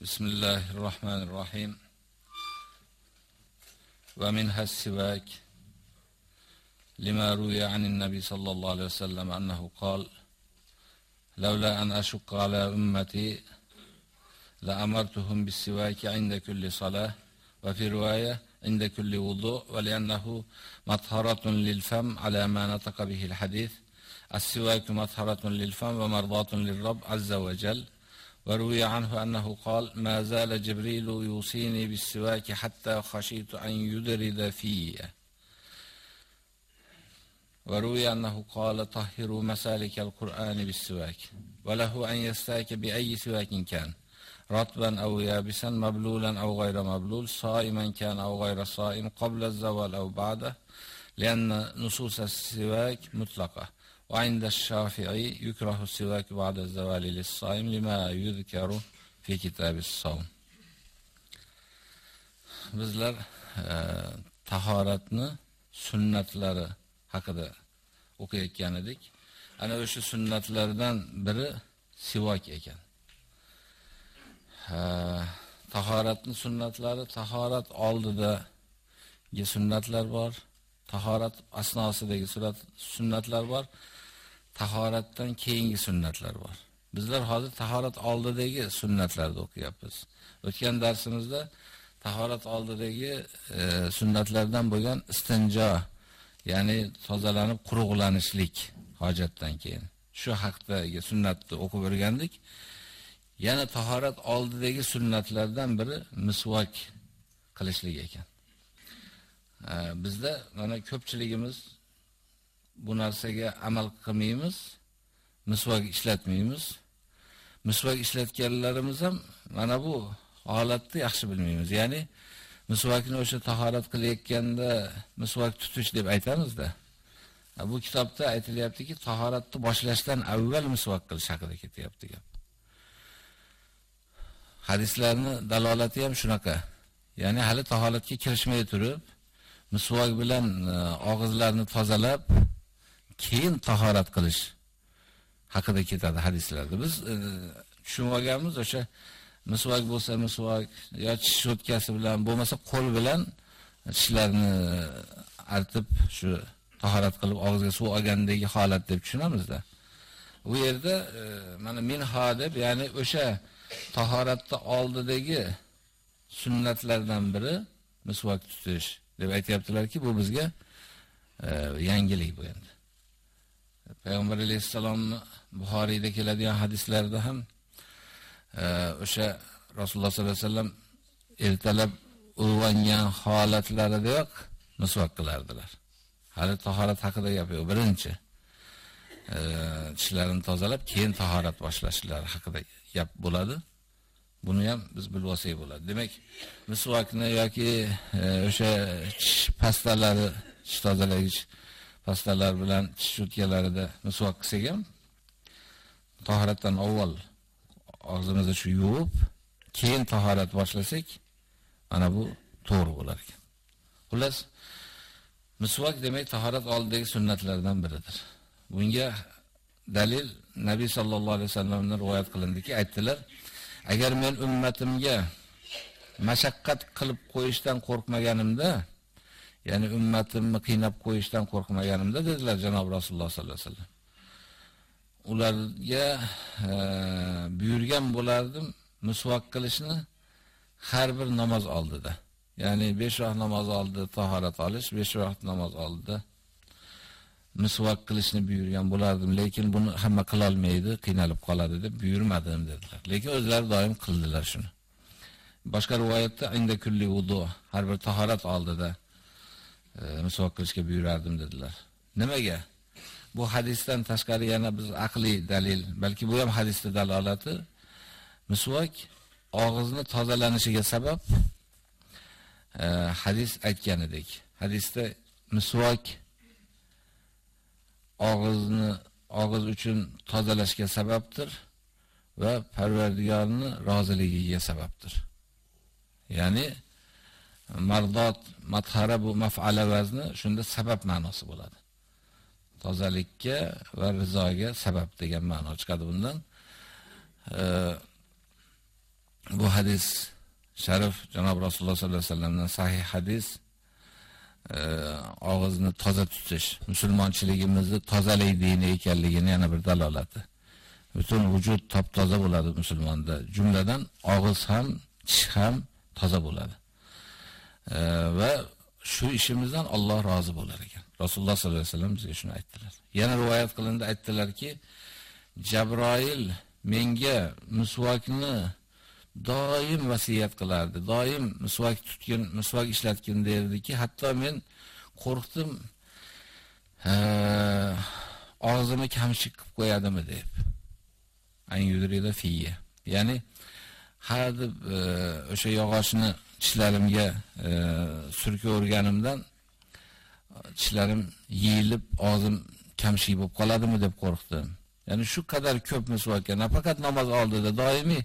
بسم الله الرحمن الرحيم. ومنها السواك لما روي عن النبي صلى الله عليه وسلم أنه قال لولا أن أشق على أمتي لأمرتهم بالسواك عند كل صلاة وفي رواية عند كل وضوء ولأنه مطهرة للفم على ما نطق به الحديث السواك مطهرة للفم ومرضاة للرب عز وجل وروي عنه أنه قال ما زال جبريل يوصيني بالسواك حتى خشيت أن يدرد فيه. وروي أنه قال طهروا مسالك القرآن بالسواك وله أن يستاك بأي سواك كان رطبا أو يابسا مبلولا أو غير مبلول صائما كان أو غير صائم قبل الزوال أو بعده لأن نصوص السواك مطلقة. وعند الشافعي يكره السواك بعد الزوال للصائم لما يذكر في كتاب الصوم bizlar tahoratni sunnatlari haqida o'qiyotgan edik. Ana o'sha sunnatlardan biri sivok ekan. tahoratni sunnatlari tahorat oldidagi sunnatlar bor, tahorat asnosidagi sunnatlar bor, Tahoratdan keyingi sunnatlar bor. Bizlar hozir tahorat oldidagi sunnatlarni o'qiyapmiz. O'tgan darsimizda tahorat oldidagi e, sunnatlardan bo'lgan istinjo, ya'ni tozalanib quruqlanishlik hojatdan keyin. Shu haqdagi sunnatni o'qib o'rgandik. Yana tahorat oldidagi sunnatlardan biri misvak qilishlik ekan. E, bizda mana ko'pchiligimiz bu narsaga amal qilmaymiz, misvak ishlatmaymiz. Misvak ishlatganlarimiz ham mana bu holatni yaxshi bilmaymiz. Ya'ni misvakni o'sha tahorat qilayotganda misvak tutish deb aytamizda. Bu kitobda aytilyaptiki, tahoratni boshlashdan avval misvak qilish haqida ketyapti gap. Hadislarni dalolati ham shunaqa. Ya'ni hali tahoratga kirishmay turib, misvak bilan e, og'izlarni tozalab, keyin tahorat qilish haqida ketadi hadislarda. Biz e, tushunib o'sha misvak bo'lsa misvak yo tish sho'tkasi bilan bo'lmasa qo'l bilan tishlarni artib shu tahorat qilib og'izga suv olgandagi holat deb tushunamizda. Bu yerda e, mana minha deb, ya'ni o'sha tahoratda oldidagi sunnatlardan biri misvak tutish deb aytayaptilarki, bu bizga e, yangilik bu endi. Payg'ambar alayhisalomning Buxoriyda keladigan hadislarda ham e, o'sha Rasululloh sollallohu alayhi vasallam ertalab uyg'ongan holatlarida misvok qilardilar. Hali tahorat haqida gap yo'q. Birinchi e, tishlarini tozalab, keyin tahorat boshlashlari haqida gap bo'ladi. Buni ham biz bilib olsak bo'ladi. Demak, misvokni yoki e, o'sha tish pastalari, tish pastalar bilan tish cho'tkalarida miswak qilsak ham tahoratdan avval og'zimizni shu yuvib, keyin tahorat boshlasak, mana bu to'g'ri bo'lar ekan. Xullas, miswak demak tahorat oldidagi sunnatlardan biridir. Bunga dalil Nabiy sallallohu alayhi vasallamdan rivoyat qilindiki, aytdilar: Agar men ummatimga mashaqqat qilib qo'yishdan qo'rqmaganimda, ya'ni ummatimni qiynab qo'yishdan qo'rqmaganimda dedilar janob Rasululloh sollallohu alayhi vasallam. Ularga e, buyurgan bo'lardim misvok qilishni har bir namoz oldida. Ya'ni 5 vaqt namoz oldida tahorat olish, 5 vaqt namoz oldida misvak qilishni buyurgan bo'lardim, lekin buni hamma qila olmaydi, qiynalib qoladi deb buyurmadim dedilar. Lekin o'zlari doim qildilar shuni. Boshqa rivoyatda inda kulli wudu, har bir tahorat oldida e, qilishga buyurardim dedilar. Nimaga? Bu hadisdan tashqari yana biz aqliy dalil, balki bu ham hadisda dalolati misvak og'izni tozalanishiga sabab e, hadis aytganidek. Hadisda misvak og'izni og'iz uchun tozalashga sababdir va Parvardigorning roziligiga sababdir. Ya'ni mardot mathara bu maf'ala vazni shunda sabab ma'nosi bo'ladi. Tozalikka va rizoga sabab degan ma'no chiqadi bundan. bu hadis sharif janob Rasululloh sollallohu alayhi vasallamdan sahih hadis og'izni toza tutish musulmonchiligimizni tozalik dini ekanligini yana bir dalolati. Butun vujud top toza bo'ladi musulmonda. Jumladan og'iz ham, tish ham toza bo'ladi. Va shu ishimizdan Alloh rozi bo'lar ekan. Rasululloh sollallohu alayhi vasallam bizga shuni aytdilar. Yana rivoyat qilindi, aytdilarki, Jabroil menga misvokni doim vasiyat qilardi. Doim misvok tutgin, misvok ishlatgin derdiki, hatto men qo'rqdim, og'zimni kamchik qilib qo'yadimi deb. An yudrida fiya. Ya'ni har deb e, o'sha yog'ochni tishlarimga e, surka o'rganimdan tishlarim yeyilib, og'zim kamshik bo'lib qoladimi deb qo'rqdim. Ya'ni shu qadar ko'p misvokka nafaqat namoz oldida doimiy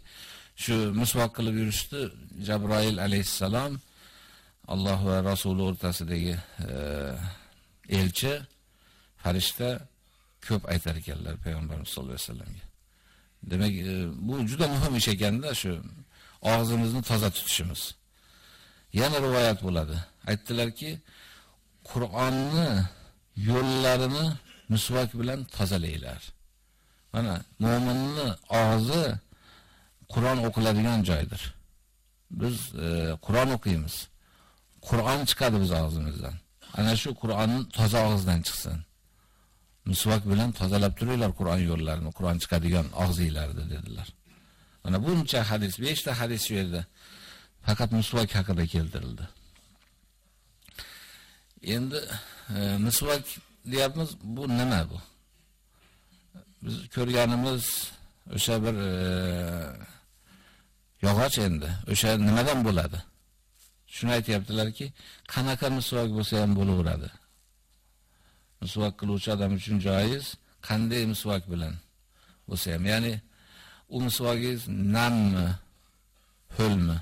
shu misvoq qilib yurishdi Jabroil alayhissalom Alloh va Rasuli o'rtasidagi e, elchi farishta ko'p aytar ekanlar payg'ambarimiz sollallohu alayhi vasallamga. Demak, e, bu juda muhim ish ekanda shu og'zimizni toza tutishimiz. Yana rivoyat bo'ladi. Aytdilarki, Qur'onni yo'llarini misvak bilan tozalaylar. Mana mu'minning og'zi Qur'on o'qiladigan joydir. Biz e, Qur'on o'qiymiz. Qur'on chiqadi biz og'zimizdan. Ana shu Qur'onning toza og'izdan chiqsin. Misvak bilan tozalab turinglar Qur'on yo'llarini, Qur'on chiqadigan og'zinglarni dedilar. Mana buncha hadis, 5 ta hadis shu yerda faqat misvak haqida keltirildi. Endi e, misvak deyapmiz, bu nima bu? Biz ko'rganimiz o'sha bir e, yog'och endi o'sha nimadan bo'ladi? Shuni aytayaptilarki, qanaqa misvak bo'lsa ham bo'laveradi. Misvak qiluvchi odam uchun joiz, qanday misvak bilan bo'lsa ham, ya'ni u misvagingiz nammi, ho'lmi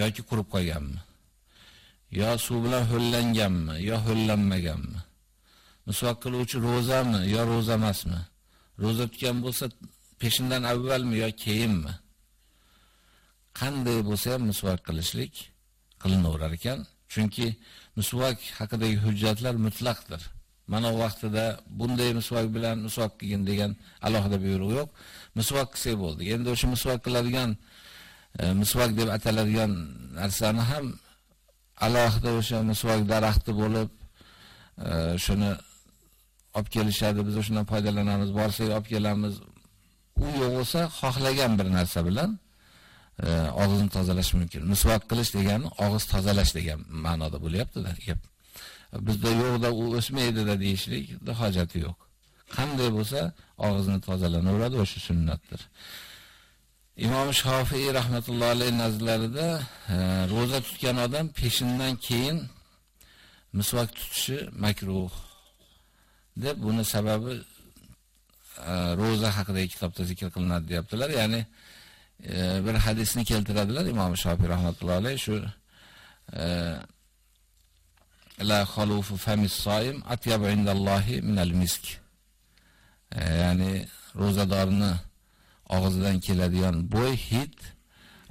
yoki qurib qolganmi? yo suv bilan ho'llanganmi, yo ho'llanmaganmi? Misvok qiluvchi ro'zami, yo ro'za emasmi? Ro'za tutgan bo'lsa, peshindan avvalmi yo keyinmi? qanday bo'lsa ham misvak qilishlik qilinaverar ekan. Chunki misvak haqidagi hujjatlar mutlaqdir. Mana vaqtida bunday misvak bilan misvak qilgin degan alohida buyruq yo'q. Misvak qilsa bo'ldi. Endi o'sha misvak qiladigan E, misvak deb ataladigan narsani ham alohida o'sha misvak daraxti bo'lib, e, shuni olib kelishadi, biz o'shundan foydalanamiz, borsak olib kelamiz. U yo'q bo'lsa, xohlagan bir narsa bilan e, og'izni tozalash mumkin. Misvak qilish degani og'iz tozalash degan ma'noda bo'lyapti-da gap. Bizda yo'qda u o'smaydi-da deyishlik hojati yo'q. Qanday bo'lsa, og'izni tozalanaveradi o'sha sunnatdir. Imom Shofiy rahmatullohi alayhi nazarlarida e, roza tutgan odam peshindan keyin misvak tutishi makruh deb buni sababi e, roza haqidagi kitobda zikr qilinadi deyaptilar. Ya'ni e, bir hadisni keltiradilar Imom Shofiy rahmatullohi alayh shu e, la khalufu famis soim atyabu indallohi minal misk. E, ya'ni ro'zadorni og'zidan keladigan bo'y hid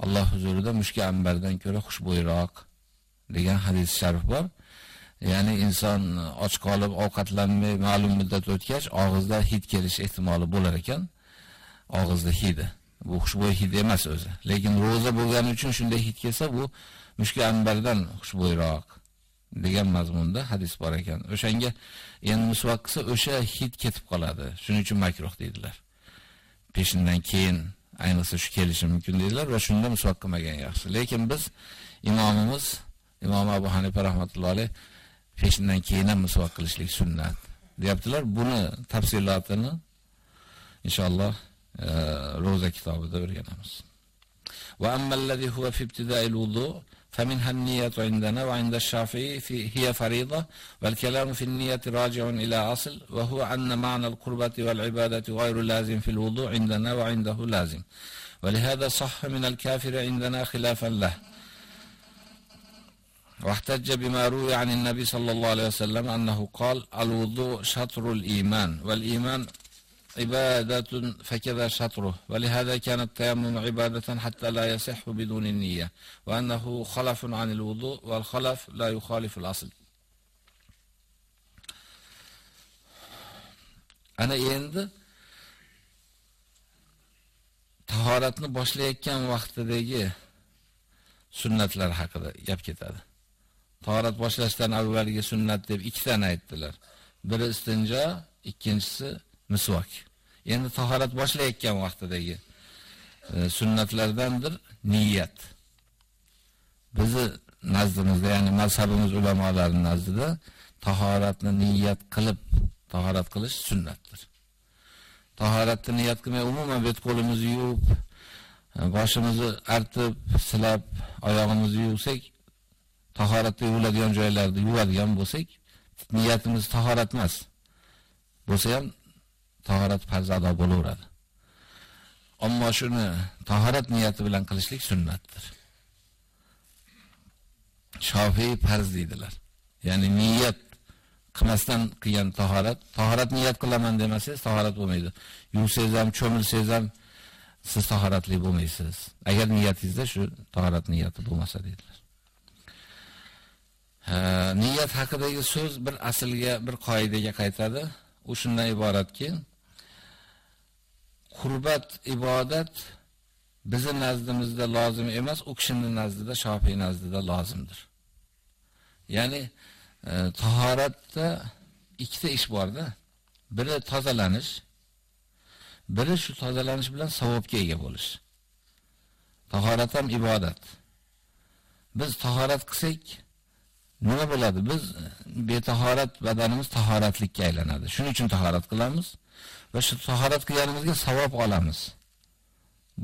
Alloh huzurida mushka ambardan ko'ra xushbo'yroq degan hadis sharif bor. Ya'ni inson och qolib ovqatlanmay ma'lum muddat o'tgach og'izda hid kelish ehtimoli bo'lar ekan. Og'izda hidi. bu xushbo'y hid emas o'zi. Lekin roza bo'lgani uchun shunday hid kelsa, bu mushka ambardan xushbo'yroq degan mazmunda hadis bor ekan. O'shanga endi misvak qilsa, o'sha hid ketib qoladi. Shuning uchun makruh deydilar. Peshindan keyin ayniqsa shu kelishi mumkin dedilar va shunda misvak qilmagan yaxshi. Lekin biz imomimiz Imom Abu Hanifa rahmatullohi alayh peshindan keyin ham misvak qilishlik sunnat deyaptilar. Buni tafsilotini inshaalloh e, roza kitobida o'rganamiz. Va ammallazi huwa fi ibtida'il wudu' فمنها النية عندنا وعند الشافعي في هي فريضة والكلام في النية راجع إلى أصل وهو أن معنى القربة والعبادة غير لازم في الوضوء عندنا وعنده لازم. ولهذا صح من الكافر عندنا خلافا له. واحتج بما روي عن النبي صلى الله عليه وسلم أنه قال الوضوء شطر الإيمان والإيمان عبادة فكذا شطره ولهذا كان التيمم عبادة حتى لا يصح بدون النية وأنه خلف عن الوضوء والخلف لا يخالف الأصل ana endi tahoratni boshlayotgan vaqtidagi sunnatlar haqida gap ketadi. Tahorat boshlashdan avvalgi sunnat deb ikkitani aytdilar. Biri istinjo, ikkinchisi misvok. Endi tahorat boshlayotgan vaqtidagi e, sunnatlardandir niyat. Bizi nazdimizda, ya'ni mazhabimiz ulamolarining nazdida tahoratni niyat qilib tahorat qilish sunnatdir. Tahoratni niyat qilmay umuman bet qo'limizni yuvib, e, boshimizni artib, silab, oyog'imizni yuvsak, tahoratda yuviladigan joylarni yuvadigan bo'lsak, niyatimiz tahorat emas. Bo'lsa ham tahorat farz ado bo'laveradi. Ammo shuni tahorat niyati bilan qilishlik sunnatdir. Shofiy farz deydilar. Ya'ni niyat qilmasdan qilgan tahorat, tahorat niyat qilaman demasangiz, tahorat bo'lmaydi. Yuvsangiz ham, cho'milsangiz ham siz tahoratli bo'lmaysiz. Agar niyatingizda shu tahorat niyati bo'lmasa deydilar. niyat haqidagi so'z bir aslga, bir qoidaga qaytadi. U shundan iboratki, qurbat ibodat bizning nazdimizda lozim emas, u kishining nazdida, Shofiy nazdida lozimdir. Ya'ni e, tahoratda ikkita ish borda. Biri tozalanish, biri shu tozalanish bilan savobga ega bo'lish. Tahorat ham ibodat. Biz tahorat qilsak, nima bo'ladi? Biz betahorat badanimiz tahoratlikka aylanadi. Shuning uchun tahorat qilamiz va shu tahorat qilganimizga savob olamiz.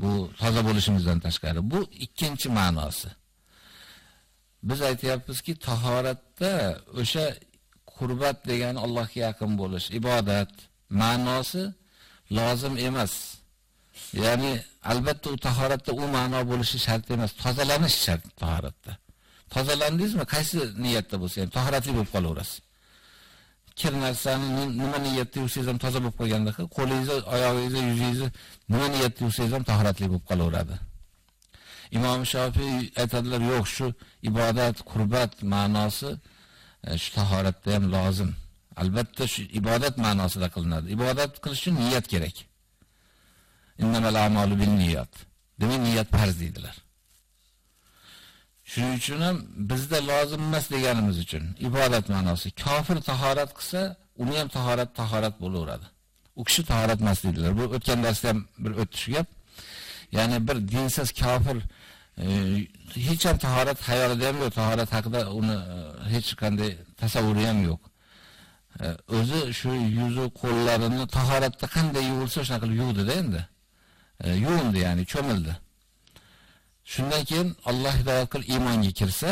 Bu toza bo'lishimizdan tashqari. Bu ikkinchi ma'nosi. Biz aytyapmizki, tahoratda o'sha qurbat degani Allohga yaqin bo'lish, ibodat ma'nosi lozim emas. Ya'ni albatta u tahoratda u ma'no bo'lishi shart emas, tozalanish shart tahoratda. Tozalandingizmi, qaysi niyatda bo'lsa ham tahoratli bo'lib qolaverasiz. Kir narsani nima niyatda yursangiz ham toza bo'lib qolganda, qo'lingizni, oyog'ingizni, yuzingizni nima niyatda yursangiz ham tahoratli bo'lib qolaveradi. Imom Shofiy aytadilar, yo'q, shu ibodat, qurbat ma'nosi e, shu tahoratda ham lozim. Albatta shu ibodat ma'nosida qilinadi. Ibodat qilish uchun niyat kerak. Innamal a'malu bin niyat. Demak, niyat farz deydilar. Shuning uchun ham bizda lozim emas deganimiz uchun ibodat ma'nosi. Kofir tahorat qilsa, uni ham tahorat tahorat bo'laveradi. U kishi tahorat emas deydilar. Bu o'tgan darsda ham bir o'tish gap. Ya'ni bir dinsiz kofir e, hech ham tahorat xayolida ham yo'q, tahorat haqida uni e, hech qanday tasavvuri ham yo'q. E, o'zi shu yuzi, qo'llarini tahoratda qanday yuvilsa shunaqa qilib yuvdi-da endi. E, yuvindi, ya'ni cho'mildi. Shundan keyin Alloh hidoyat qil iymonga kirsa,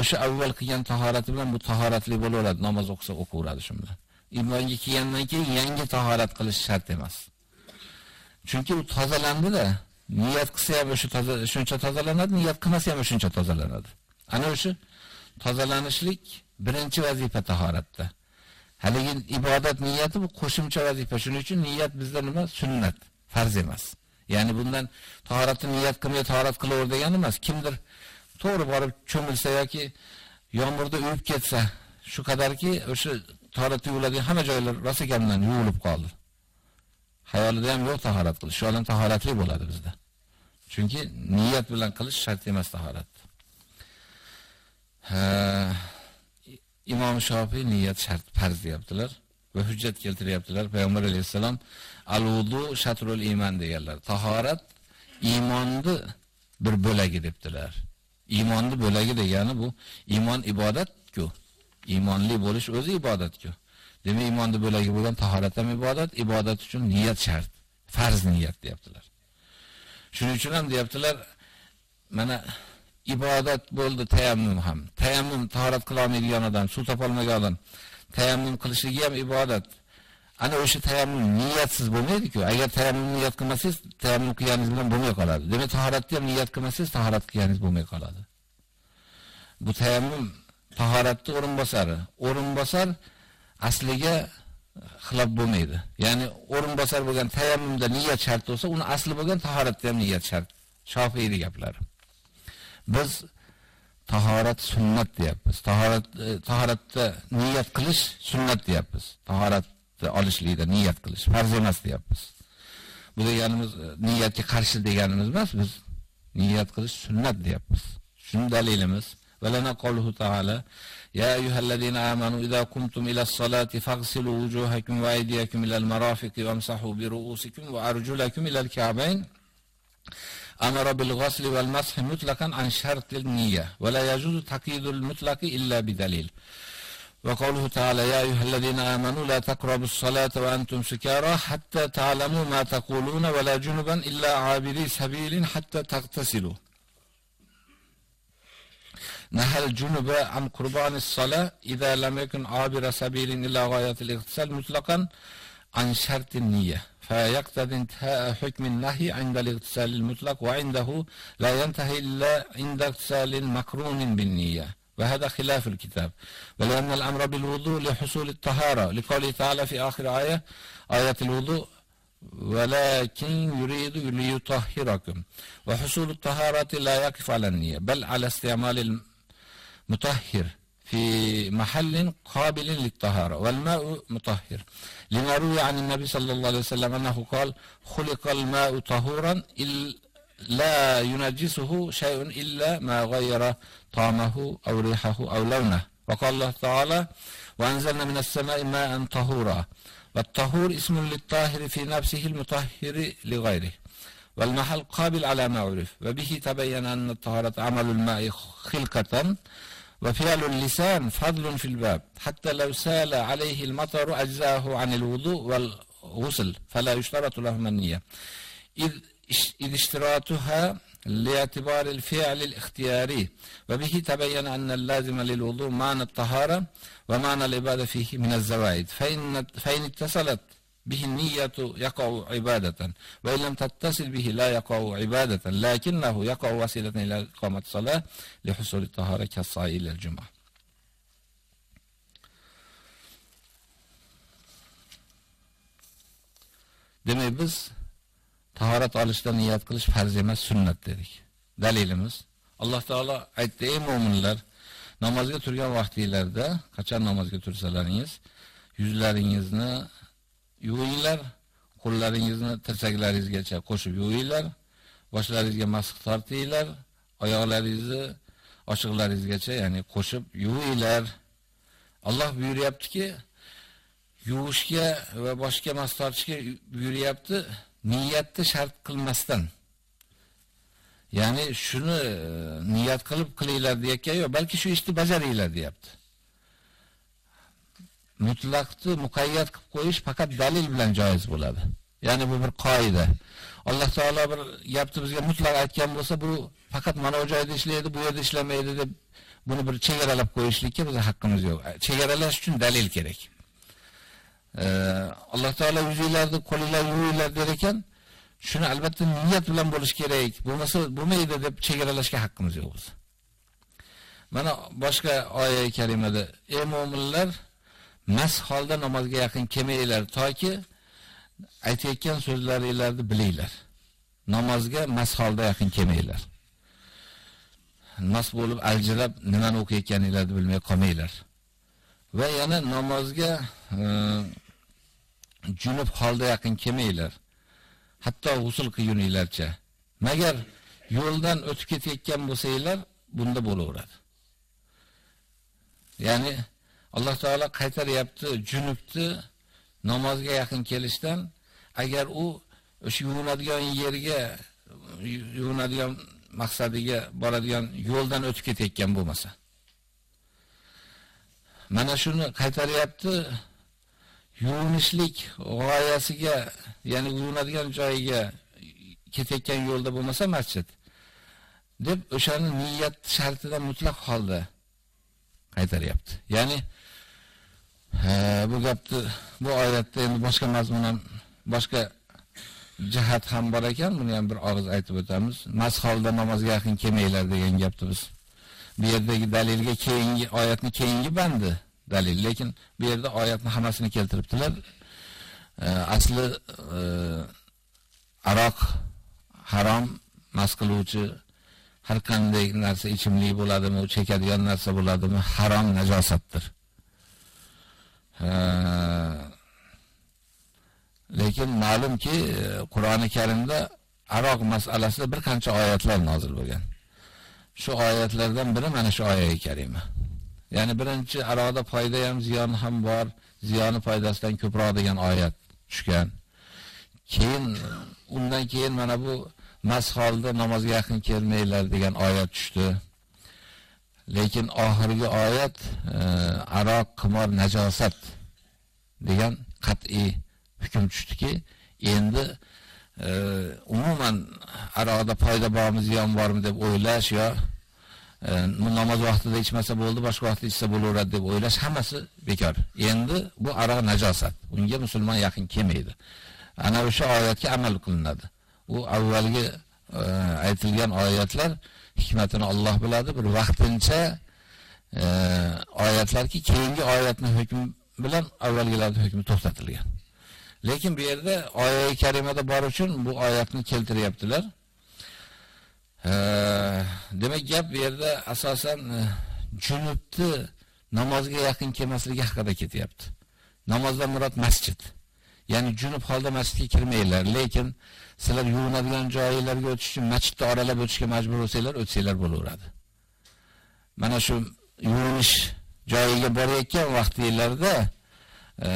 o'sha avval qilgan tahorati bilan bu tahoratli bo'laveradi, namoz o'qisa o'qaveradi shu bilan. Iymonga kelgandan keyin yangi tahorat qilish shart emas. Chunki u tozalandi-da, niyat qilsa ham o'sha toza shuncha tozalanadi, niyat qilmasa ham shuncha tozalanadi. Ana o'sha tozalanishlik birinchi vazifa tahoratda. Haligi ibodat niyati bu qo'shimcha vazifa. Shuning uchun niyat bizda nima? Sunnat, farz emas. Ya'ni bundan tahoratni niyat qilmay tahorat qilaver degani emas. Kimdir to'g'ri borib cho'milsa yoki yomg'irda uyib ketsa, shu qadarki o'sha tahorat yuviladigan hamma joylar rosa kamdan yuvilib qoldi. Hayolida ham yo'q tahorat qilish. Shu bilan tahoratli bo'ladi bizda. Chunki niyat bilan qilish shart emas tahorat. Ha, Imom Shofiy niyat shart farz deyaptilar va hujjat keltiryaptilar. Payg'ambar alayhisalom al-vudu shatrul iymon deganlar. Tahorat iymonni bir bo'lagi debdilar. Iymonni bo'lagi degani bu iymon ibodat-ku. Iymonli bo'lish o'zi ibodat-ku. Demak, iymonni bo'lagi bo'lgan tahorat ham ibodat, ibodat uchun niyat shart. Farz niyat deyaptilar. Shuning uchun ham deyaptilar, mana ibodat bo'ldi tayammum ham. Tayammum tahorat qila olmaydigan odam, suv topa olmagan odam tayammum qilishligi ham ibodat. Ana o'sha tayammum niyatsiz bo'lmaydi-ku. Agar tayammum niyat qilmasangiz, tayammum qilganingiz bilan bo'lmay qoladi. Demak, tahoratni ham niyat qilmasangiz, tahorat qilganingiz bo'lmay qoladi. Bu tayammum tahoratning o'rin bosari. O'rin bosar asliga xilof bo'lmaydi. Ya'ni o'rin bosar bo'lgan tayammumda niyat shart bo'lsa, uni asli bo'lgan tahoratda ham niyat shart. Shofiy gaplari. Biz tahorat sunnat deyapmiz. Tahorat e, tahoratda niyat qilish sunnat deyapmiz. Tahoratni olishlikda niyat qilish farz emas deyapmiz. Bu deganimiz e, niyatga qarshi deganimiz emas, biz niyat qilish sunnat deyapmiz. Shuni dalilimiz ولنا قوله تعالى يا أيها الذين آمنوا إذا قمتم إلى الصلاة فاغسلوا وجوهكم وأيديكم إلى المرافق وامسحوا برؤوسكم وأرجلكم إلى الكعبين أمر بالغسل والمسح مطلقا عن شرط النية ولا يجوز تقييد المطلق إلا بدليل. وقوله تعالى يا أيها الذين آمنوا لا تقربوا الصلاة وأنتم سكارى حتى تعلموا ما تقولون ولا جنبا إلا عابري سبيل حتى تغتسلوا. نهى الجنب عن قربان الصلاة إذا لم يكن عابر سبيل إلا غاية الاغتسال مطلقا عن شرط النية. فيقتضي انتهاء حكم النهي عند الاغتسال المطلق وعنده لا ينتهي إلا عند اغتسال مقرون بالنية. وهذا خلاف الكتاب. ولأن الأمر بالوضوء لحصول الطهارة. لقوله تعالى في آخر آية آية الوضوء ولكن يريد ليطهركم. وحصول الطهارة لا يقف على النية بل على استعمال المطهر. في محل قابل للطهارة والماء مطهر. لما روي عن النبي صلى الله عليه وسلم أنه قال خلق الماء طهورا لا ينجسه شيء إلا ما غير طعمه أو ريحه أو لونه. وقال الله تعالى وأنزلنا من السماء ماء طهورا. والطهور اسم للطاهر في نفسه المطهر لغيره. والمحل قابل على ما عرف وبه تبين أن الطهارة عمل الماء خلقة. وفعل اللسان فضل في الباب حتى لو سال عليه المطر أجزاه عن الوضوء والغسل فلا يشترط لهما النية. إذ إذ اشتراطها لاعتبار الفعل الاختياري وبه تبين أن اللازم للوضوء معنى الطهارة ومعنى العبادة فيه من الزوائد. فإن, فإن اتصلت bihi niyyatu yakavu ibadeten ve illem tattasil bihi la yakavu ibadeten lakinnehu yakavu vasileten ila ikamet salah li husulü tahare kessai ilel cuma. Demek biz taharet alışta niyet kılış farz emas dedik. Dalilimiz Allah Teala aytdi ey mu'minlar namozga turgan vaqtinglarda qachon namozga tursalaringiz yuzlaringizni yuvinglar qo'llaringizni tirsaklaringizgacha qo'shib yuvinglar boshlaringizga masx tortinglar oyoqlaringizni oshiqlaringizgacha ya'ni qo'shib yuvinglar. Alloh buyuryaptiki yuvishga va boshga mas tortishga buyuryapti niyatni shart qilmasdan. Ya'ni shuni e, niyat qilib qilinglar deyotgan yo'q balki shu ishni bajaringlar deyapti. Mutlaqni muqayyat qilib qo'yish faqat dalil bilan joiz bo'ladi. Ya'ni bu bir qoida. Alloh taolo bir gapni bizga mutlaq aytgan bo'lsa bu faqat mana bu joyda ishlaydi bu yerda ishlamaydi deb buni bir chegaralab qo'yishlikka bizga haqqimiz yo'q. Chegaralash uchun dalil kerak. Alloh taolo yuzinglarni qo'linglar yuvinglar der ekan shuni albatta niyat bilan bo'lish kerak. Bo'lmasa bo'lmaydi deb chegaralashga haqqimiz yo'q biz. Mana boshqa oyat karimada ey mo'minlar mas holda namozga yaqin kelmanglar toki aytayotgan so'zlaringizni bilinglar. Namozga mas holda yaqin kelmanglar mas bo'lib aljirab nimani o'qiyotganingizni bilmay qolmanglar. Va yana namozga e, junub holda yaqin kelmanglar. Hatto g'usul qiyuninglarcha. magar yo'ldan o'tib ketayotgan bo'lsanglar bunda bo'laveradi. Ya'ni alloh taolo qaytaryapti junubni namozga yaqin kelishdan. Agar u o'sha yuvinadigan yerga yuvinadigan maqsadiga boradigan yo'ldan o'tib ketayotgan bo'lmasa. Mana shuni qaytaryapti. Yuvinishlik g'oyasiga ya'ni yuvinadigan joyiga ketayotgan yo'lda bo'lmasa masjid deb o'shani niyat shartidan mutlaq holda qaytaryapti. Ya'ni bu gapni bu oyatda endi boshqa mazmun ham boshqa jihat ham bor ekan buni ham bir og'iz aytib o'tamiz mas holda namozga yaqin kelmanglar degan gapni biz bu yerdagi dalilga keyingi oyatni keyingi bandi dalil. Lekin bu yerda oyatni hammasini keltiribdilar. Asli e, aroq harom mas qiluvchi har qanday narsa ichimlik bo'ladimi, chekadigan narsa bo'ladimi, harom najosatdir. Lekin ma'lumki, e, Qur'oni Karimda aroq masalasida bir qancha oyatlar nozil bo'lgan. Shu oyatlardan biri mana shu oyat karima. Ya'ni birinchi aroqda foyda ham, ziyon ham bor, ziyoni foydasidan ko'proq degan oyat tushgan. Keyin undan keyin mana bu mas holda namozga yaqin kelmanglar degan oyat tushdi. Lekin oxirgi oyat e, aroq, qimor, najosat degan qat'iy hukm tushdiki, endi e, umuman aroqda foyda bormi, ziyon bormi deb o'ylash yo e, namoz vaqtida ichmasa bo'ldi, boshqa vaqtda ichsa bo'laveradi deb o'ylash hammasi bekor. Endi bu aroq najosat. Unga musulmon yaqin kelmaydi. Ana o'sha oyatga amal qilinadi. U avvalgi e, aytilgan oyatlar hikmatini Alloh biladi. Bir vaqtincha e, oyatlarki keyingi oyatning hukmi bilan avvalgilarning hukmi to'xtatilgan. Lekin bu yerda oyat karimada bor uchun bu oyatni keltiryaptilar. E, demak, gap bu yerda asosan e, junubni namozga yaqin kelmasligi haqida ketyapti. Namozdan murod masjid. Ya'ni junub holda masjidga kirmaylar, lekin sizlar yuvinadigan joylarga o'tish uchun masjidni oralab o'tishga majbur bo'lsanglar, o'tsanglar bo'laveradi. Mana shu yuvinish joyiga borayotgan vaqtinglarda e,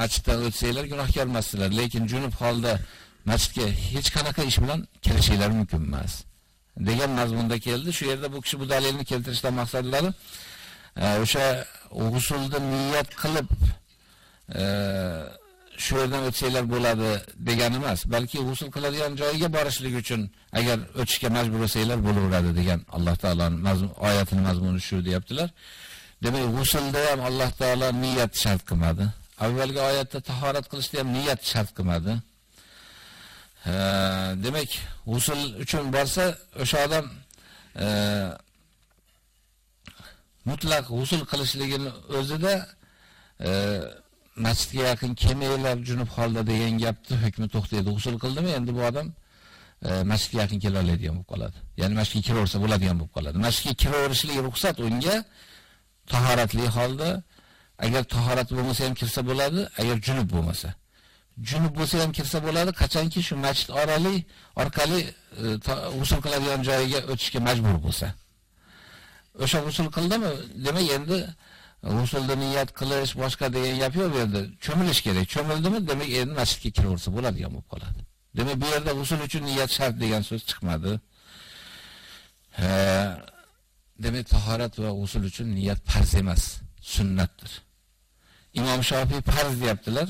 masjiddan o'tsanglar gunohkor emassizlar, lekin junub holda masjidga hech qanaqa ish bilan kirishinglar mumkin emas. degan mazmunda keldi. Shu yerda bu kishi bu dalilni keltirishdan maqsadlari e, o'sha g'usulda niyat qilib e, shuradan shu yerdan o'tsanglar bo'ladi degan emas, balki g'usl qiladigan joyiga borishlik uchun agar o'tishga majbur bo'lsanglar bo'laveradi degan Alloh taolaning mazmun oyatining mazmuni shu deyaptilar. Demak, g'uslda ham Alloh taolo niyat shart qilmadi. Avvalgi oyatda tahorat qilishda ham niyat shart qilmadi. demak, g'usl uchun borsa, o'sha odam e, mutlaq g'usl qilishligini o'zida e, masjidga yaqin kelmanglar junub holda degan gapni hukmi to'xtaydi. G'usul qildimi, endi bu odam e, masjidga yaqin kela oladigan bo'lib qoladi. Ya'ni masjidga kiraversa bo'ladigan bo'lib qoladi. Masjidga kiraverishlik ruxsat unga tahoratli holda, agar tahorati bo'lmasa ham kirsa bo'ladi, agar junub bo'lmasa. Junub bo'lsa ham kirsa bo'ladi, qachonki shu masjid orali orqali e, g'usul e, qiladigan joyiga o'tishga majbur bo'lsa. O'sha g'usul qildimi, demak endi g'usulni niyat qilish, boshqa degan gap yo'q bu yerda. Cho'milish kerak. Cho'mildimi, demak endi masjidga kiraversa bo'ladigan bo'lib qoladi. Demak bu yerda g'usul uchun niyat shart degan so'z chiqmadi. Demak tahorat va g'usul uchun niyat farz emas, sunnatdir. Imom Shofiy farz deyaptilar.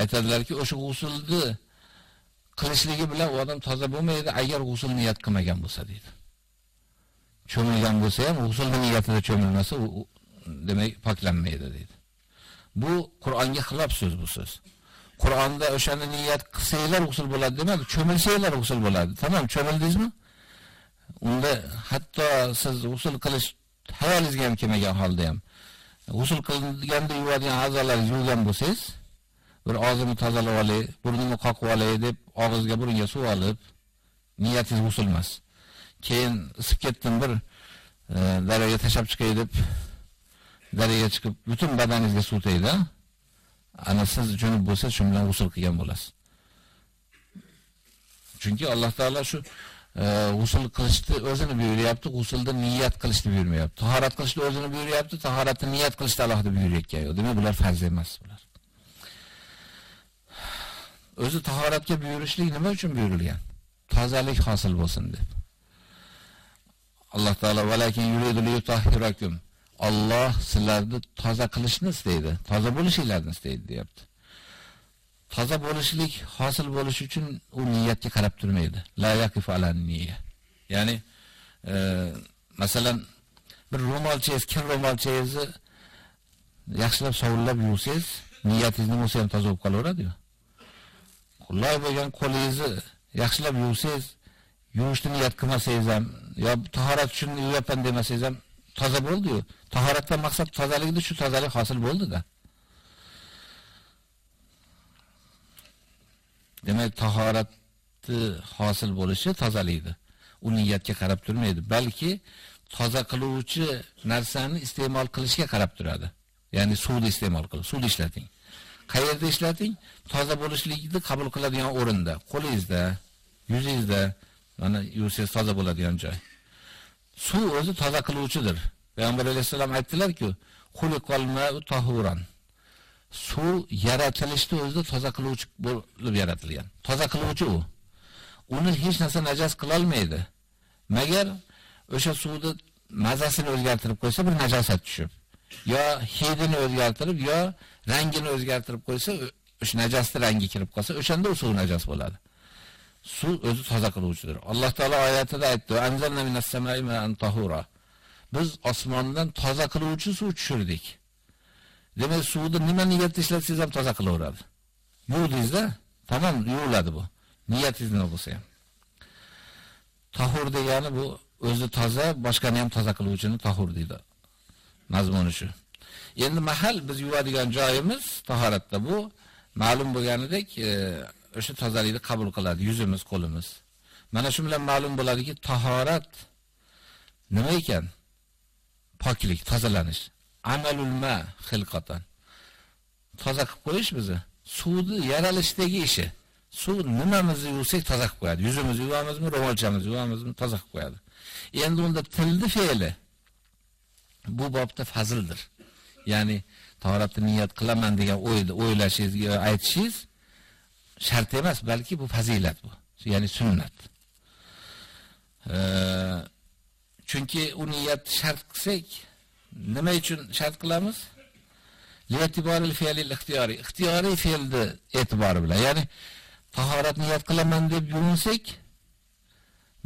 Aytadilarki, o'sha g'usulni qilishligi bilan u odam toza bo'lmaydi agar g'usul niyat qilmagan bo'lsa deydi. Cho'milgan bo'lsa ham g'usulning niyatida cho'milmasa u demak poklanmaydi dedi. Bu Qur'onga xilof so'z bu so'z. Qur'onda o'shani niyat qilsanglar g'usul bo'ladi demadi, cho'milsanglar g'usul bo'ladi. Tamam, cho'mildingizmi? Unda hatto siz g'usul qilish hayolingizga ham kelmagan holda ham g'usul qilganda yuvadigan a'zolaringiz yuvgan bo'lsangiz, bir og'zimni tozalab olay, burnimni qoqib olay deb og'izga burunga suv olib, niyatingiz g'usul emas. Keyin isib ketdim bir e, daryoga tashab chiqay deb daryoga chiqib butun badaningizga suv tegdi. Ana siz junub bo'lsa, shu bilan g'usl qilgan bo'lasiz. Chunki Alloh taolo shu e, g'usl qilishni o'zini buyuryapti, g'uslda niyat qilishni buyurmayapti. Tahorat qilishni o'zini buyuryapti, tahoratni niyat qilishni alohida buyurayotgan yo'q. Demak, bular farz emas bular. O'zi tahoratga buyurishlik nima uchun buyurilgan? Tozalik hosil bo'lsin deb. Alloh taolo valakin yuridu liyutahhirakum. Alloh sizlarni toza qilishni istaydi, toza bo'lishinglarni istaydi, deyapti. Toza bo'lishlik hosil bo'lish uchun u niyatga qarab turmaydi. La yaqif alan niyya. Ya'ni e, masalan bir ro'molchangiz, kir ro'molchangizni yaxshilab sovunlab yuvsangiz, niyatingiz nima bo'lsa ham toza bo'lib qolaveradi-ku. Qulay bo'lgan qo'lingizni yaxshilab yuvsangiz, yuvishni niyat qilmasangiz ham yo tahorat uchun yuvyapman demasangiz ham toza bo'ldi-yu. Tahoratdan maqsad tozalikda shu tozalik hosil bo'ldi-da. Demak, tahoratni hosil bo'lishi tozalikdi. U niyatga qarab turmaydi, balki toza qiluvchi narsani iste'mol qilishga qarab turadi. Ya'ni suvni iste'mol qiling, suvni ishlating. Qayerda ishlating? Toza bo'lishlikni qabul qiladigan o'rinda, qo'lingizda, yuzingizda, mana yuvsangiz toza bo'ladigan joy. Suv o'zi toza qiluvchidir. Payg'ambar alayhisalom aytdilar-ku, "Xuliqal ma'u tahuran." Suv yaratilishda o'zida toza qiluvchi bo'lib yaratilgan. Toza qiluvchi u. Uni hech narsa najas qila olmaydi. Magar o'sha suvni mazasini o'zgartirib qo'ysa bir najosat tushib, yo hidini o'zgartirib, yo rangini o'zgartirib qo'ysa, o'sha najosat rangi kirib qolsa, o'shanda u suv najos bo'ladi. Suv o'zi toza qiluvchidir. Alloh taolo oyatida aytdi: "Anzalna minas samai ma'an tahura." Biz osmondan toza qiluvchi suv tushirdik. Demak, suvni nima niyatda ishlatsangiz ham toza qilaveradi. Yuvdingizda, tamom yuviladi bu. Niyatingiz nima bo'lsa ham. Tahur degani bu o'zi toza, boshqani ham toza qiluvchini tahur deydi. Mazmuni shu. Endi mahal biz yuvadigan joyimiz tahoratda bu ma'lum bo'lganidek, e, o'sha tozalikni qabul qiladi yuzimiz, qo'limiz. Mana shu bilan ma'lum bo'ladiki, tahorat nima ekan? Poklik, tozalanish. Amalul ma xilqatan. Toza qilib qo'yish bizni suvni yaralishdagi ishi. Suv nimamizni yuvsak toza qilib qo'yadi. Yuzimizni yuvamizmi, ro'molchamizni yuvamizmi, toza qilib qo'yadi. Endi unda tilni fe'li bu bobda fazildir. Ya'ni tahoratni niyat qilaman degan o'yda o'ylashingiz, aytishingiz shart emas, balki bu fazilat bu. Ya'ni sunnat. Chunki u niyat shart qilsak, nima uchun shart qilamiz? Li'tiboril fi'lil ixtiyoriy. Ixtiyoriy fe'lni e'tibori bilan, ya'ni tahorat niyat qilaman deb yuvinsak,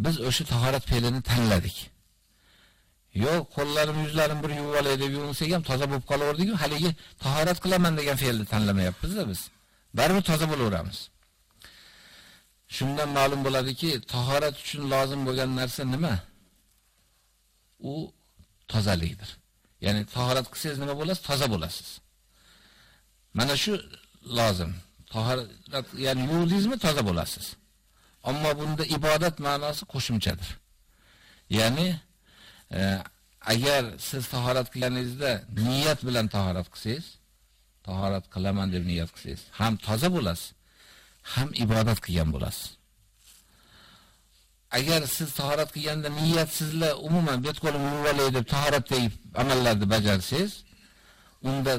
biz o'sha tahorat fe'lini tanladik. Yo'q, qo'llarim, yuzlarim bir yuvib olay deb yuvinsak ham toza bo'lib qolaverdi-ku, haligi tahorat qilaman degan fe'lni tanlamayapmiz-da biz. Baribir toza bo'laveramiz. Shundan ma'lum bo'ladiki, tahorat uchun lozim bo'lgan narsa nima? U tozalikdir. Ya'ni tahorat qilsangiz nima bo'lasiz? Toza bo'lasiz. Mana shu lozim. Tahorat, ya'ni yuvdingizmi toza bo'lasiz. Ammo bunda ibodat ma'nosi qo'shimchadir. Ya'ni e, agar siz tahorat qilganingizda niyat bilan tahorat qilsangiz, tahorat qilaman deb niyat qilsangiz, ham toza bo'lasiz, ham ibodat qilgan bo'lasiz. Agar siz tahorat qilganda niyatsizlar umuman bet qo'lim yuvalay deb tahoratdagi amallarni bajarsangiz, unda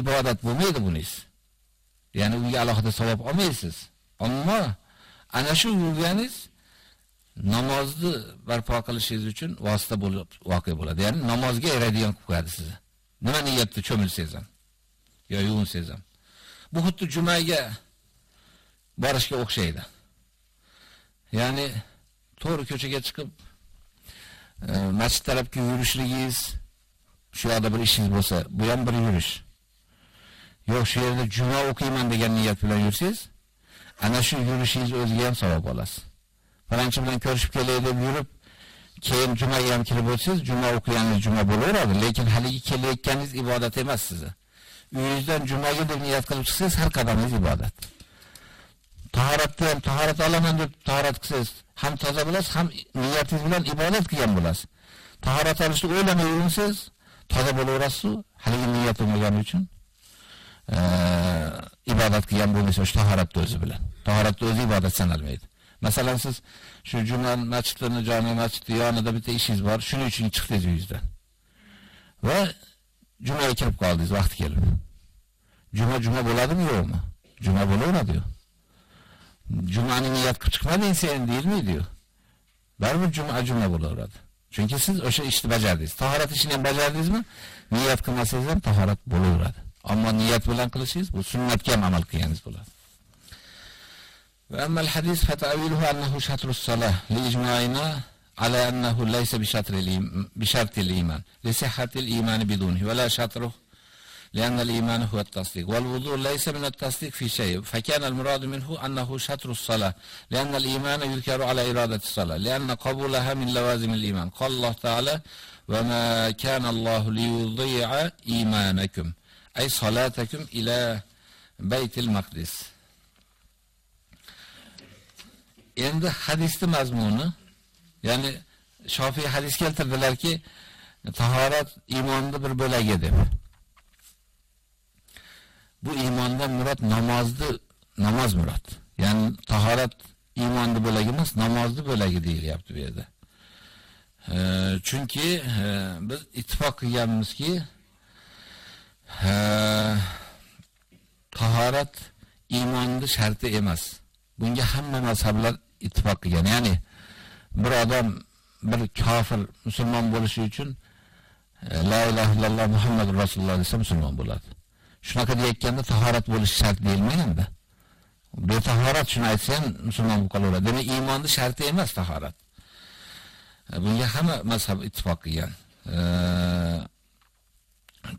ibodat bo'lmaydi buningiz. Ya'ni unga alohida savob olmaysiz. Ammo ana shu yurganingiz namozni barpo qilishingiz uchun vosita bo'lib voqea bo'ladi. Ya'ni namozga eradigan qilib qo'yadi sizni. Nima niyatda cho'milsangiz ham yo yuvinsangiz ham. Bu xuddi jumaga borishga o'xshaydi. Ya'ni to'g'ri ko'chaga chiqib e, masjid tarafga yurishligingiz shu yerda bir ishingiz bo'lsa, bu ham bir yurish. Yo'q, shu yerda juma o'qiyman degan niyat bilan yursangiz, ana shu yurishingiz o'ziga ham savob olasiz. Falanchi bilan ko'rishib kelay deb yurib, keyin jumaga ham kirib o'tsangiz, juma o'qiganingiz juma bo'laveradi, lekin haligi kelayotganingiz ibodat emas sizga. Uyingizdan jumaga deb niyat qilib chiqsangiz, har qadamingiz ibodat. Tahoratda ham tahorat olaman deb tahorat qilsangiz, ham toza bo'lasiz, ham niyatingiz bilan ibodat qilgan bo'lasiz. Tahorat olishni o'ylamay yursangiz, toza bo'laverasiz, haligi niyat bo'lmagani uchun ibodat qilgan bo'lmasa shu tahoratni o'zi bilan. Tahoratni o'zi ibodat sanalmaydi. Masalan siz shu juma masjidini, jami masjidi yonida bitta ishingiz bor, shuning uchun chiqdingiz uyingizdan. Va jumaga kirib qoldingiz vaqt kelib. Juma juma bo'ladimi yo'qmi? Juma bo'laveradi-yu. Jumani niyat qilib chiqmading sen deyilmaydi-yu. Baribir juma juma bo'laveradi. Chunki siz o'sha ishni bajardingiz. Tahorat ishini ham bajardingizmi? Niyat qilmasangiz ham tahorat bo'laveradi. Ammo niyat bilan qilishingiz bu sunnatga ham amal qilganingiz bo'ladi. Va ammal hadis fata'wiluhu annahu shatrus salah li ijma'ina ala annahu laysa bi shatri bi sharti al-iman li sihhati al-iman bidunhi wa la shatruhu لأن الإيمان هو التصديق والوضوء ليس من التصديق في شيء فكان المراد منه أنه شطر الصلاة لأن الإيمان يذكر على إرادة الصلاة لأن قبولها من لوازم الإيمان قال الله تعالى وما كان الله ليضيع إيمانكم أي صلاتكم إلى بيت المقدس endi hadisni mazmuni ya'ni Shofiy hadis keltirdilarki tahorat iymonning bir bo'lagi deb. Bu iymondan murod namozni namoz murod. Ya'ni tahorat iymonning bo'lagi emas, namozning bo'lagi deyilyapti bu yerda. E, chunki e, biz ittifoq qilganmizki, e, tahorat iymonning sharti emas. Bunga hamma mazhablar ittifoq qilgan. Ya'ni bir odam bir kofir musulmon bo'lishi uchun e, la ilaha illalloh muhammad rasululloh desa musulmon bo'ladi. Shunaqa deyotganda tahorat bo'lishi shart deyilmaganda. Betahorat shuni aytsa ham musulmon bo'lib qolaveradi. Demak, iymonning sharti emas tahorat. E, bunga hamma mazhab ittifoq qilgan. E,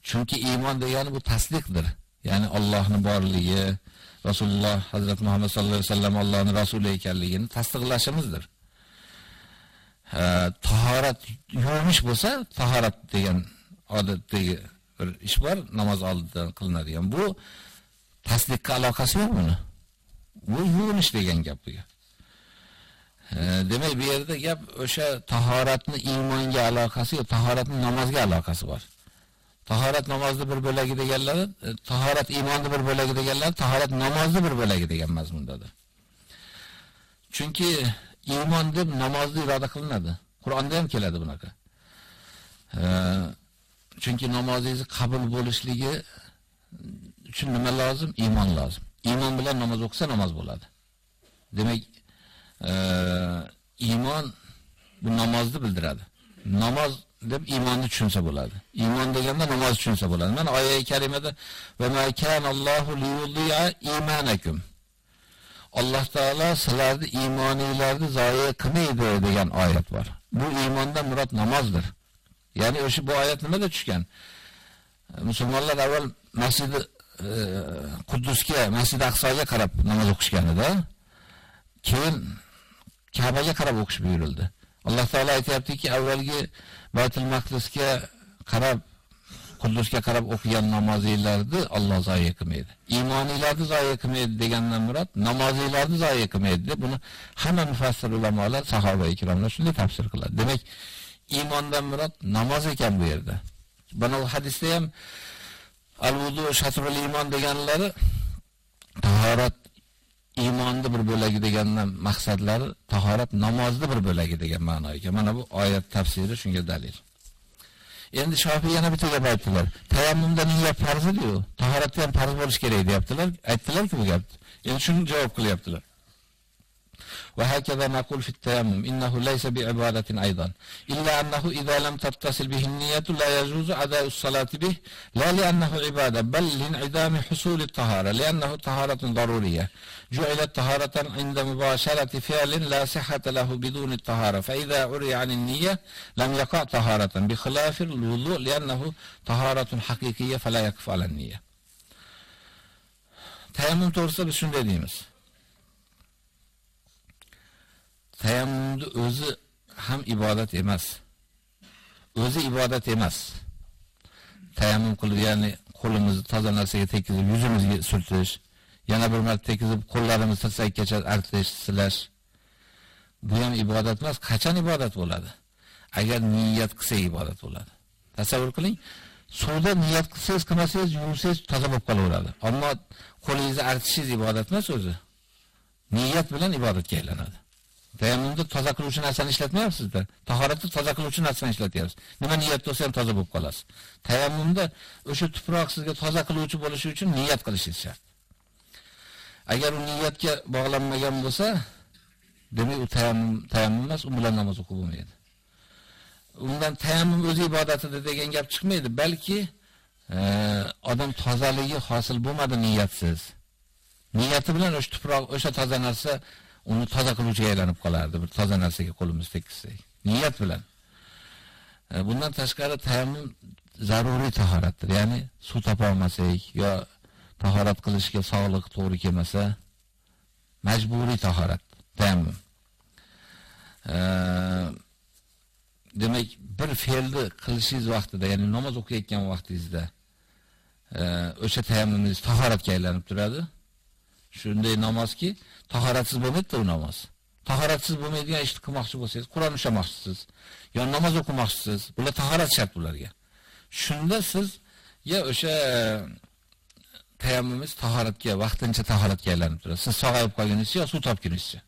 chunki iymon degani bu tasdiqdir. Ya'ni Allohning borligi, Rasululloh Hazrat Muhammad sallallohu alayhi vasallam Allohning rasuli ekanligini tasdiqlashimizdir. E, tahorat yuvinish bo'lsa, tahorat degan odatdagi bir ish bor, namoz oldidan qilinadigan. Bu tasdiqqa aloqasi yo'q buni. Bu yuvinish degan gap bu. Demak, bu yerda gap o'sha tahoratni iymonga aloqasi yo'q, tahoratning namozga aloqasi bor. Tahorat namozni bir bo'lagi deganlari, e, tahorat iymonni bir bo'lagi deganlar, tahorat namozni bir bo'lagi degan mazmundadir. Chunki iymon deb namozni iroda qilinadi. Qur'onda ham keladi bunaqa. Chunki namozingiz qabul bo'lishligi uchun nima lozim? Iymon lozim. Iymon bilan namoz o'qisa namoz bo'ladi. Demak, e, iymon bu namozni bildiradi. Namoz deb iymonni tushunsa bo'ladi. Iymon deganda namoz tushunsa bo'ladi. Mana oyat karimada va ma kana Allohu liyudhi'a iymanakum. Alloh taolo sizlarni iymoninglarni zoya qilmaydi degan oyat bor. Bu iymondan murod namozdir. Ya'ni o'sha bu oyat nimada tushgan? Musulmonlar avval masjid Quddusga, e, Masjid Aqsoga qarab namoz o'qishganida, keyin Ka'baga qarab o'qish buyurildi. Alloh taolo aytayaptiki, avvalgi Baytul Maqdisga qarab Quddusga qarab o'qigan namozinglarni Alloh zoya qilmaydi. Iymoninglarni zoya qilmaydi degandan murod namozinglarni zoya qilmaydi deb buni hamma mufassir ulamolar, sahoba ikromlar shunday tafsir qiladi. Demak, iymondan murod namoz ekan bu yerda. Bana hadisda ham al-vudu shatrul iymon deganlari tahorat iymonning bir bo'lagi degandan maqsadlari tahorat namozning bir bo'lagi degan ma'no ekan. Mana bu oyat tafsiri shunga dalil. Endi Shofiy yana bitta gap aytdilar. Tayammumda niyat farz edi-ku. Tahoratda ham farz bo'lish kerak deyaptilar. Aytdilar-ku bu gapni. Endi shuni javob qilyaptilar. وهكذا نقول في التيمم إنه ليس بعبادة أيضا. إلا أنه إذا لم تتصل به النية لا يجوز أداء الصلاة به لا لأنه عبادة بل لانعدام حصول الطهارة لأنه طهارة ضرورية. جعلت طهارة عند مباشرة فعل لا صحة له بدون الطهارة فإذا عري عن النية لم يقع طهارة بخلاف الوضوء لأنه طهارة حقيقية فلا يكفى على النية. تيمم to'g'risida biz deymiz. Tayammumni o'zi ham ibodat emas. O'zi ibodat emas. Tayammum qilib, ya'ni qo'limizni toza narsaga tekizib, yuzimizga surtish, yana bir marta tekizib, qo'llarimizni tirsakkacha artish, silash. Bu ham ibodat emas. Qachon ibodat bo'ladi? Agar niyat qilsa ibodat bo'ladi. Tasavvur qiling, suvda niyat qilsangiz, qilmasangiz, yuvsangiz toza bo'lib qolaveradi. Ammo qo'lingizni artishingiz ibodat emas o'zi. Niyat bilan ibodatga aylanadi. Tayammumda toza qiluvchi narsani ishlatmayapsiz-da. Tahoratda toza qiluvchi narsani ishlatyapsiz. Nima niyat bo'lsa ham toza bo'lib qolasiz. Tayammumda o'sha tuproq sizga toza qiluvchi bo'lishi uchun niyat qilishingiz shart. Agar u niyatga bog'lanmagan bo'lsa, demak u tayammum tayammum emas, u bilan namoz o'qib bo'lmaydi. Undan tayammum o'zi ibodatidir degan gap chiqmaydi, balki odam e, tozaligi hosil bo'lmadi niyatsiz. Niyati bilan o'sha tuproq, o'sha toza narsa uni toza qiluvchiga aylanib qolardi, bir toza narsaga qo'limiz tekkizsak. Niyat bilan. E, bundan tashqari tayammum zaruriy tahoratdir. Ya'ni suv topa olmasak yo tahorat qilishga sog'liq to'g'ri kelmasa, majburiy tahorat, tayammum. E, demak, bir fe'lni qilishingiz vaqtida, ya'ni namoz o'qiyotgan vaqtingizda e, o'sha tayammumingiz tahoratga aylanib turadi. Shunday namozki, tahoratsiz bo'lmaydi u namoz. Tahoratsiz bo'lmaydigan ishni qilmoqchi bo'lsangiz, Qur'on o'qimoqchisiz, yo namoz o'qimoqchisiz, bular tahorat shart bularga. Shunda siz ya o'sha tayammumingiz tahoratga, vaqtincha tahoratga aylanib turadi. Siz sog'ayib qolganingizcha yo suv topganingizcha.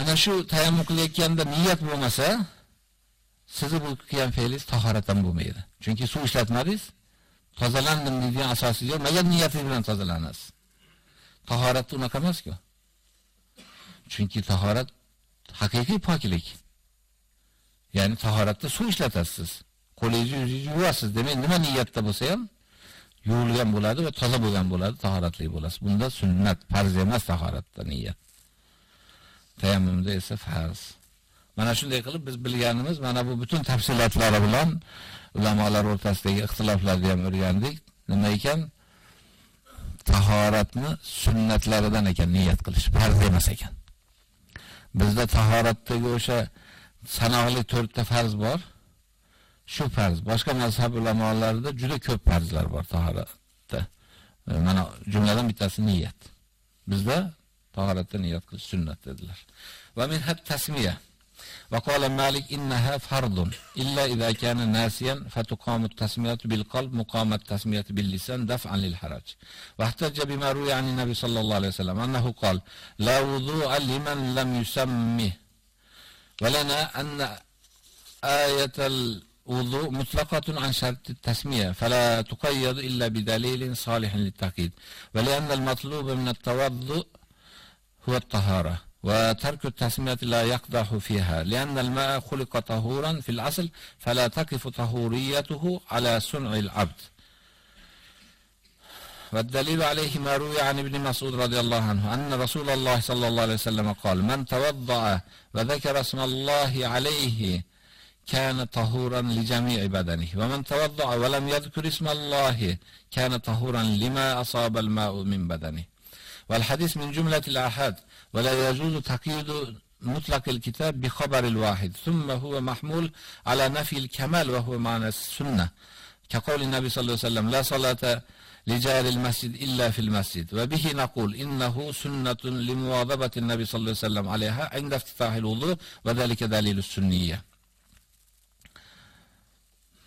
Ana shu tayammum qilayotganda niyat bo'lmasa, sizni bu qilgan fe'lingiz tahoratdan bo'lmaydi. Chunki suv ishlatmadingiz, tozalandim degan asosi yo'q, magar niyatingiz bilan tozalanasiz. Tahorat unaqa emas-ku. Chunki tahorat haqiqiy poklik. Ya'ni tahoratda suv ishlatasiz. Qo'lingizni yuzingizni yuvasiz. Demak, nima niyatda bo'lsa ham yuvilgan bo'ladi va toza bo'lgan bo'ladi, tahoratli bo'lasiz. Bunda sunnat, farz emas tahoratda niyat. Tayammumda esa farz. Mana shunday qilib biz bilganimiz, mana bu butun tafsilotlari bilan ulamolar o'rtasidagi ixtiloflarni ham o'rgandik. Nima ekan? Tahoratni sunnatlaridan ekan niyat qilish, farz emas ekan. Bizda tahoratdagi o'sha sanoqli 4 ta farz bor. Shu farz. Boshqa mazhab ulamolarida juda ko'p farzlar bor tahoratda. E, mana jumladan bittasi niyat. Bizda tahoratda niyat qilish sunnat dedilar. Va min hat tasmiya. وقال مالك إنها فرض إلا إذا كان ناسيا فتقام التسمية بالقلب مقام التسمية باللسان دفعا للحرج واحتج بما روي عن النبي صلى الله عليه وسلم أنه قال لا وضوء لمن لم يسمه. ولنا أن آية الوضوء مطلقة عن شرط التسمية فلا تقيد إلا بدليل صالح للتأكيد. ولأن المطلوب من التوضؤ هو الطهارة. وترك التسمية لا يقدح فيها لأن الماء خلق طهورا في الأصل فلا تقف طهوريته على صنع العبد. والدليل عليه ما روي عن ابن مسعود رضي الله عنه أن رسول الله صلى الله عليه وسلم قال من توضأ وذكر اسم الله عليه كان طهورا لجميع بدنه ومن توضأ ولم يذكر اسم الله كان طهورا لما أصاب الماء من بدنه. والحديث من جملة الآحاد ولا يجوز تقييد مطلق الكتاب بخبر الواحد ثم هو محمول على نفي الكمال وهو معنى السنة. كقول النبي صلى الله عليه وسلم لا صلاة لجار المسجد إلا في المسجد. وبه نقول إنه سنة لمواظبة النبي صلى الله عليه وسلم عليها عند افتتاح الوضوء وذلك دليل السنية.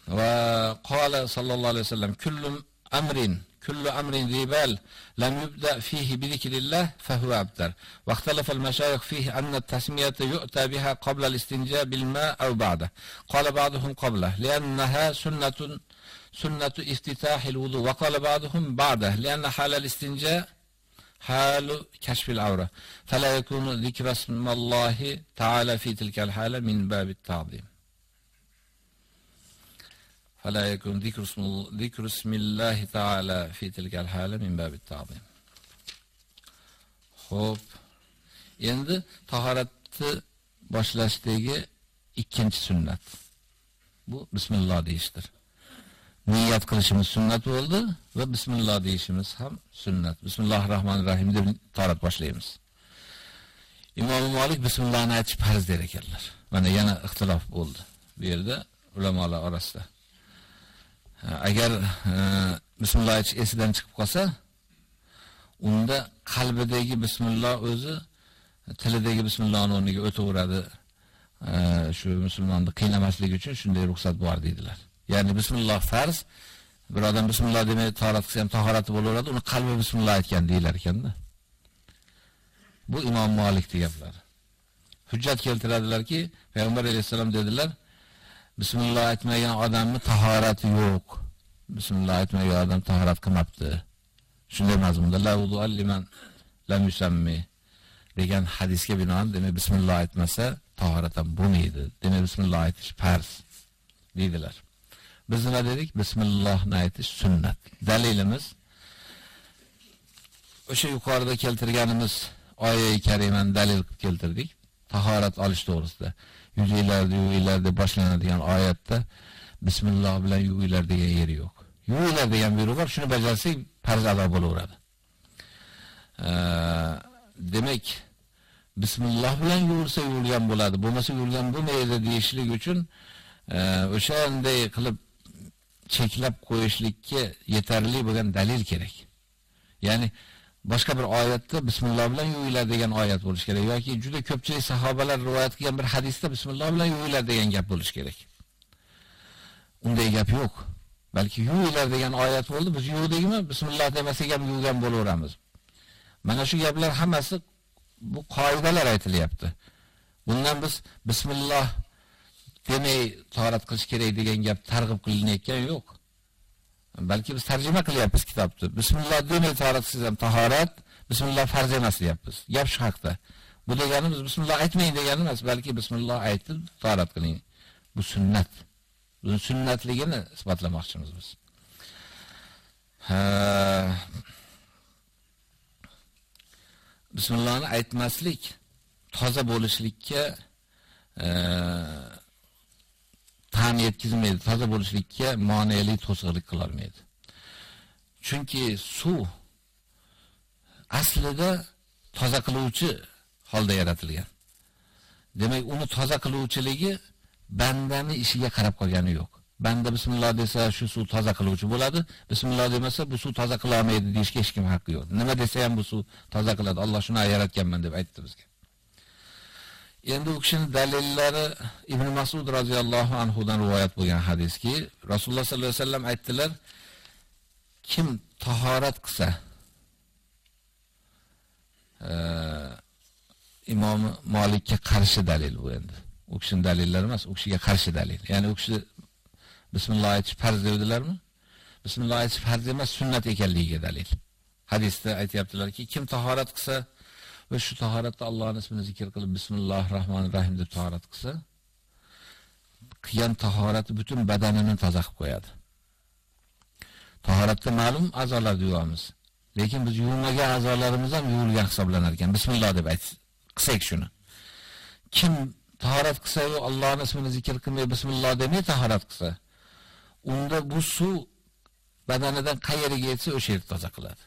وقال صلى الله عليه وسلم كل أمر كل أمر ذي بال لم يبدأ فيه بذكر الله فهو أبتر. واختلف المشايخ فيه أن التسمية يؤتى بها قبل الاستنجاء بالماء أو بعده. قال بعضهم قبله لأنها سنة سنة افتتاح الوضوء. وقال بعضهم بعده لأن حال الاستنجاء حال كشف العورة. فلا يكون ذكر اسم الله تعالى في تلك الحالة من باب التعظيم. فلا يكون ذكر اسم ذكر اسم الله تعالى في تلك الحالة من باب التعظيم. Xo'p. Endi tahoratni boshlashdagi ikkinchi sunnat. Bu bismillah deyishdir. Niyat qilishimiz sunnat bo'ldi va bismillah deyishimiz ham sunnat. Bismillahirrohmanirrohim deb tahorat boshlaymiz. Imom Malik bismillahni aytish farz der ekanlar. Mana yana ixtilof bo'ldi bu yerda ulamolar orasida. Э, agar э, bismillah aytish esidan chiqib qolsa, unda qalbidagi bismillah o'zi tilidagi bismillahning o'rniga o'taveradi. Э, shu musulmonni qiynamaslik uchun shunday ruxsat bor deydilar. Ya'ni bismillah farz, bir odam bismillah demay tahorat qilsa ham tahorati bo'laveradi, uni qalbi bismillah aytgan deyilar ekanda. Bu Imom Malik gaplari. Hujjat keltiradilarki, Payg'ambar alayhisalom dedilar, Bismillah aytmagan odamni tahorati yo'q. Bismillah aytmagan odam tahorat qilmabdi. Shunday mazmunda la wudu liman lam yusammi degan hadisga binoan demak bismillah aytmasa tahorat ham bo'lmaydi. Demak bismillah aytish farz deydilar. Biz nima dedik? Bismillahni aytish sunnat. Dalilimiz o'sha yuqorida keltirganimiz oyat karimani dalil qilib keltirdik. Tahorat olish to'g'risida. Yuzinglarni yuvinglar deb boshlanadigan oyatda bismillah bilan yuvinglar degan yeri yo'q. Yuvinglar degan buyruq bor, shuni bajarsak farz ado bo'laveradi. Demak, bismillah bilan yuvilsa yuvilgan bo'ladi, bo'lmasa yuvilgan bo'lmaydi deyishlik uchun o'shanday e, qilib cheklab qo'yishlikka yetarli bo'lgan dalil kerak. Ya'ni boshqa bir oyatda bismillah bilan yuvilar degan oyat bo'lish kerak yoki juda ko'pchilik sahobalar rivoyat qilgan bir hadisda bismillah bilan yuvilar degan gap bo'lish kerak. Unday gap yo'q. Balki yuvilar degan oyat bo'ldi, biz yuvdikmi, bismillah demasak ham yuvgan bo'laveramiz. Mana shu gaplar hammasi bu qoidalar aytilyapti. Bundan biz bismillah demay tahorat qilish kerak degan gap targ'ib qilinayotgan yo'q. Balki biz tarjima qilyapmiz kitobni. Bismillah demay tahorat ham tahorat, bismillah farz emas deyapmiz. Gap shu haqda. Bu deganimiz bismillah aytmang degani emas, balki bismillah aytib tahorat qiling. Bu sunnat. Bu sunnatligini isbotlamoqchimiz biz. Ha. Bismillahni aytmaslik toza bo'lishlikka e, ta'm yetkazmaydi, toza bo'lishlikka monelik to'sqinlik qila olmaydi. Chunki suv aslida toza qiluvchi holda yaratilgan. Demak, uni toza qiluvchiligi bandani ishiga qarab qolgani yo'q. Banda bismillah desa, shu suv toza qiluvchi bo'ladi. Bismillah demasa, bu suv toza qila olmaydi deyishga hech kim haqqi yo'q. Nima desa ham bu suv toza qiladi. Alloh shuni yaratganman deb aytdi bizga. Endi u kishining dalillari Ibn Mas'ud radhiyallohu anhu dan rivoyat bo'lgan hadiski, Rasululloh sallallohu alayhi vasallam aytdilar, kim tahorat qilsa, e, Imom Malikka qarshi dalil bu endi. U kishining dalillari emas, u kishiga qarshi dalil. Ya'ni u kishi bismillah aytish farz dedilarmi? Bismillah aytish farz emas, sunnat ekanligiga dalil. Hadisda aytayaptilarki, kim tahorat qilsa, va shu tahoratda Allohning ismini zikr qilib bismillahirrohmanirrohim deb tahorat qilsa, qilgan tahorati butun badanini toza qilib qo'yadi. Tahoratda ma'lum a'zolarni yuvamiz. Lekin biz yuvmagan a'zolarimiz ham yuvilgan hisoblanar ekan. Bismillah deb aytsak shuni. Kim tahorat qilsa yu Allohning ismini zikr qilmay bismillah demay tahorat qilsa, unda bu suv badanidan qayeriga yetsa o'sha yerni toza qiladi.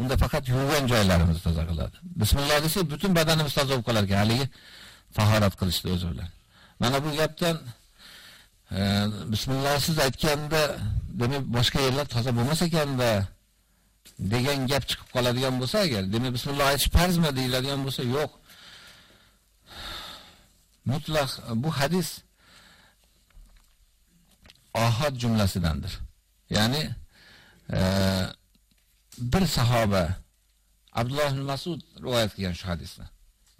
Unda faqat yuvgan joylarimiz toza qiladi. Bismillah desa butun badanimiz toza bo'lib qolar ekan, haligi tahorat qilishdi o'zi bilan. Mana bu gapdan e, bismillahsiz aytganda, demak boshqa yerlar toza bo'lmas ekanda degan gap chiqib qoladigan bo'lsa agar, demak bismillah aytish farzmi deyiladigan bo'lsa, yo'q. Mutlaq bu hadis ahad jumlasidandir. Ya'ni e, bir sahoba Abdulloh ibn Mas'ud rivoyat qilgan shu hadisni.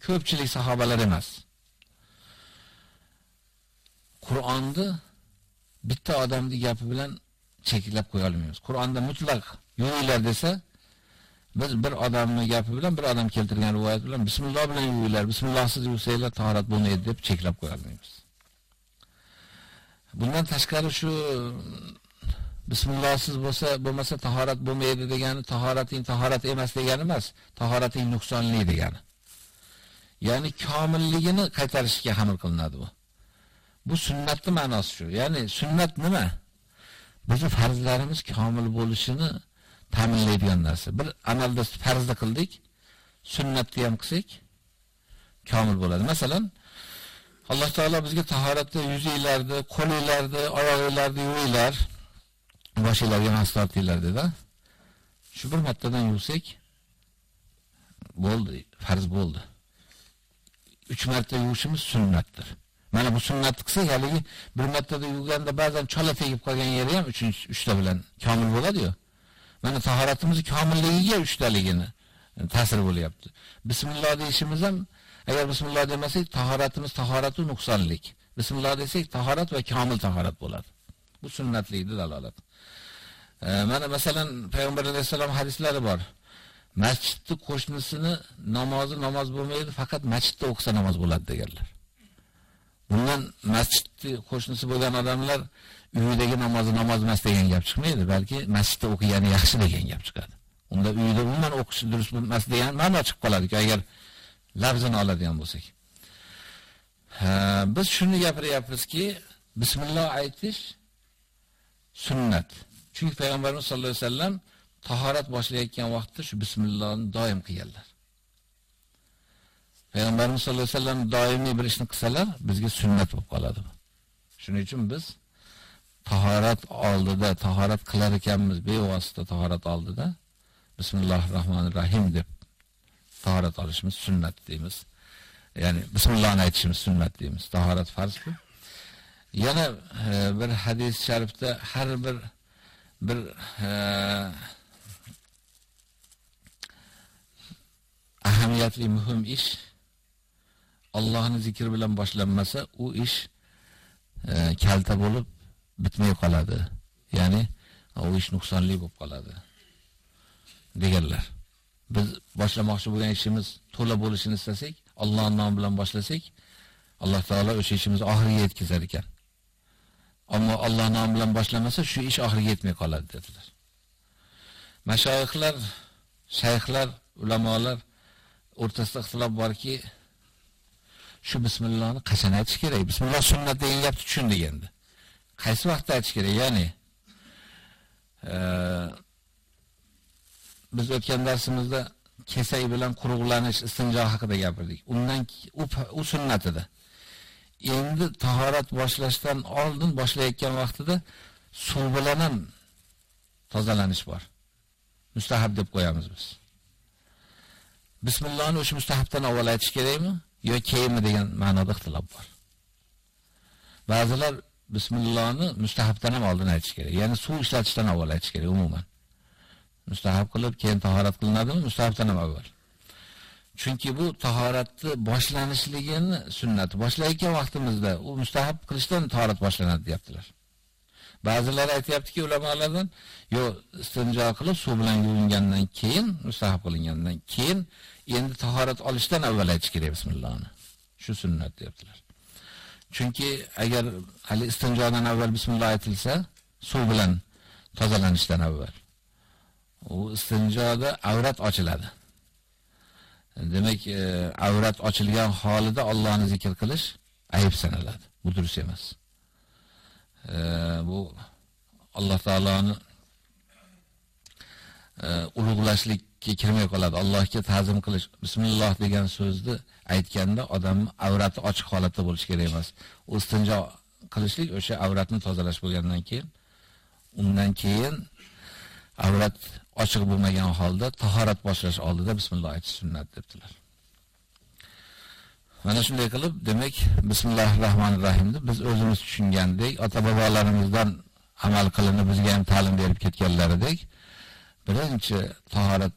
Ko'pchilik sahobalar emas. Qur'onni bitta odamning gapi bilan cheklab qo'ya olmaymiz. Qur'onda mutlaq yuvinglar desa, biz bir odamning gapi bilan bir odam keltirgan rivoyat bilan bismillah bilan yuvinglar, bismillahsiz yuvsanglar tahorat bo'lmaydi deb cheklab qo'ya olmaymiz. Bundan tashqari shu bismillahsiz bo'lsa, bo'lmasa tahorat bo'lmaydi degani tahorating tahorat emas degani emas, tahorating nuqsonli degani. Ya'ni komilligini qaytarishga hamil qilinadi bu. Bu sunnatni ma'nosi shu. Ya'ni sunnat nima? bizni farzlarimiz komil bo'lishini ta'minlaydigan narsa. Bir amalda farzni qildik, sunnatni ham qilsak komil bo'ladi. Masalan, Alloh taolo bizga tahoratni yuzinglarni, qo'linglarni, oyoqinglarni yuvinglar, boshinglarga maslahatlar dedi. Shu bir martadan yuvsak bo'ldi, farz bo'ldi. 3 marta yuvishimiz sunnatdir. Mana bu sunnatni qilsak, haligi bir martada yuvganda ba'zan chola tegib qolgan yeri ham 3 ta bilan komil bo'ladi-yu. Mana tahoratimizni komilligiga 3 taligini e, ta'sir bo'lyapti. Bismillah deyishimiz ham agar bismillah demasak, tahoratimiz tahoratu nuqsonlik. Bismillah desak, tahorat va komil tahorat bo'ladi. Bu sunnatlikni dalolat. Mana masalan payg'ambar alayhisalom hadislari bor. Masjidni qo'shnisini namozi namoz bo'lmaydi, faqat masjidda o'qisa namoz bo'ladi deganlar. Bundan masjidni qo'shnisi bo'lgan odamlar uyidagi namozi namoz emas degan gap chiqmaydi, balki masjidda o'qigani yaxshi degan gap chiqadi. Unda uyida umuman o'qish durust emas degan ma'no chiqib qoladi agar lafzini oladigan bo'lsak. Biz shuni gapiryapmizki, bismillah aytish sunnat. Chunki payg'ambarimiz sollallohu alayhi vasallam tahorat boshlayotgan vaqtda shu bismillohni doim qilganlar. Payg'ambarimiz sollallohu alayhi vasallam doimiy bir ishni qilsalar, bizga sunnat bo'lib qoladi. Shuning uchun biz tahorat oldida, tahorat qilar ekanmiz, bevosita tahorat oldida bismillahirrohmanirrohim deb tahorat olishimiz sunnat deymiz. Ya'ni bismillohni aytishimiz sunnat deymiz. Tahorat farz bu. Yana e, bir hadis sharifda har bir bir e, ahamiyatli muhim ish Allohni zikr bilan boshlanmasa, u ish e, kalta bo'lib bitmay qoladi. Ya'ni u ish nuqsonli bo'lib qoladi. deganlar. Biz boshlamoqchi bo'lgan ishimiz to'la bo'lishini istasak, Allohning nomi bilan boshlasak, Alloh taolo o'sha ishimizni oxiriga yetkazar ekan. Ammo Alloh nomi bilan boshlamasa, shu ish oxiriga yetmay qoladi dedilar. Mashoyixlar, shayxlar, ulamolar o'rtasida ixtilof borki, shu bismillohni qachon aytish kerak? Bismilloh sunnat degan gapni tushundik endi. Qaysi vaqtda aytish kerak? Ya'ni e, biz o'tgan darsimizda kesak bilan quruqlanish, istinjo haqida gapirdik. Undan u, u. Endi tahorat boshlashdan oldin boshlayotgan vaqtida suv bilan ham tozalanish bor. Mustahab deb qo'yamiz biz. Bismillahni o'sha mustahabdan avval aytish kerakmi yo keyinmi degan ma'noda ixtilof bor. Ba'zilar bismillahni mustahabdan ham oldin aytish kerak. Ya'ni suv ishlatishdan avval aytish kerak umuman. Mustahab qilib keyin tahorat qilinadimi? Mustahabdan ham avval. Chunki bu tahoratni boshlanishligini sunnati. Boshlayotgan vaqtimizda u mustahab qilishdan tahorat boshlanadi deyaptilar. Ba'zilar aytayaptiki ulamolardan, yo istinjo qilib suv bilan yuvingandan keyin mustahab qilingandan keyin endi tahorat olishdan avval aytish kerak bismillahni. Shu sunnat deyaptilar. Chunki agar hali istinjodan avval bismillah aytilsa, suv bilan tozalanishdan avval u istinjoda avrat ochiladi. Demak, e, avrat ochilgan holida Allohni zikr qilish ayib sanaladi. Bu durust emas. E, bu Alloh taoloni e, ulug'lashlikka kirmay qoladi. Allohga ta'zim qilish, bismillah degan so'zni aytganda odam avrati ochiq holatda bo'lishi kerak emas. U istinjo qilishlik o'sha avratni tozalash bo'lgandan keyin undan keyin avrat ochiq bo'lmagan holda tahorat boshlash oldida bismillah aytish sunnat debdilar. Mana shunday qilib, demak, bismillahirrohmanirrohimni biz o'zimiz tushungandek, ota-bobolarimizdan amal qilinib bizga ham ta'lim berib ketganlaridek, birinchi tahorat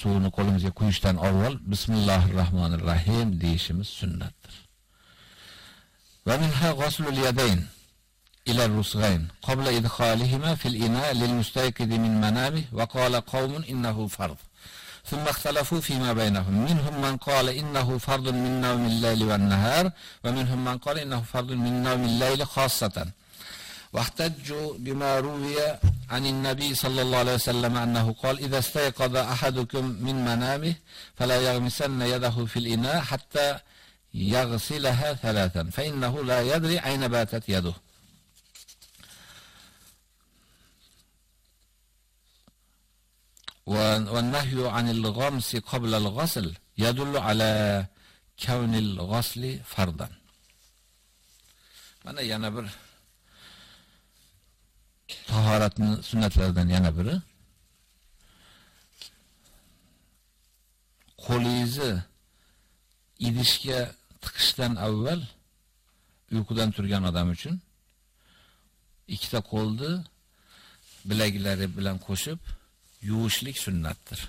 suvini qo'limizga quyishdan avval bismillahirrohmanirrohim deyishimiz sunnatdir. Va minha ghuslul yadayn إلى الرسغين قبل إدخالهما في الإناء للمستيقظ من منامه وقال قوم إنه فرض. ثم اختلفوا فيما بينهم. منهم من قال إنه فرض من نوم الليل والنهار ومنهم من قال إنه فرض من نوم الليل خاصة. واحتجوا بما روي عن النبي صلى الله عليه وسلم أنه قال إذا استيقظ أحدكم من منامه فلا يغمسن يده في الإناء حتى يغسلها ثلاثا فإنه لا يدري أين باتت يده. والنهي عن الغمس قبل الغسل يدل على كون الغسل فرضا mana yana bir tahoratni sunnatlaridan yana biri qo'lingizni idishga tiqishdan avval uyqudan turgan odam uchun ikkita qo'lni bilaklari bilan qo'shib yuvishlik sunnatdir.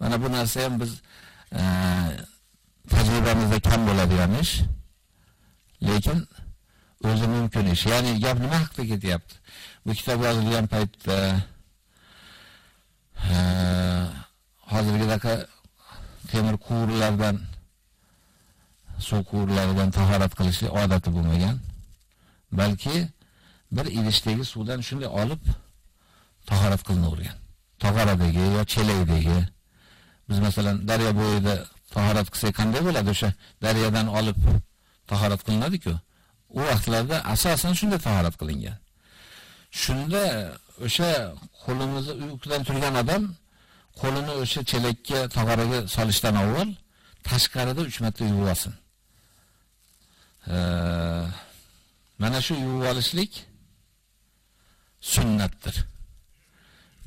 Mana bu narsa ham biz e, tajribamizda kam bo'ladigan ish. Lekin o'zi mumkin ish. Ya'ni gap nima haqida ketyapti? Bu kitob yozilgan paytda e, hozirgidaqa temir quvurlardan suv quvurlaridan tahorat qilish odati bo'lmagan. Balki bir idishdagi suvdan shunday olib tahorat qilinavergan. Tog'aradagi yo chelakdagi biz masalan daryo bo'yida tahorat qilsak qanday bo'ladi o'sha daryodan olib tahorat qilinadi-ku. U vaqtlarda asosan shunda tahorat qilingan. Shunda o'sha qo'limizni uyqudan turgan odam qo'lini o'sha chelakka, tog'oraga solishdan avval tashqarida 3 marta yuvib olsin. mana shu yuvib olishlik sunnatdir.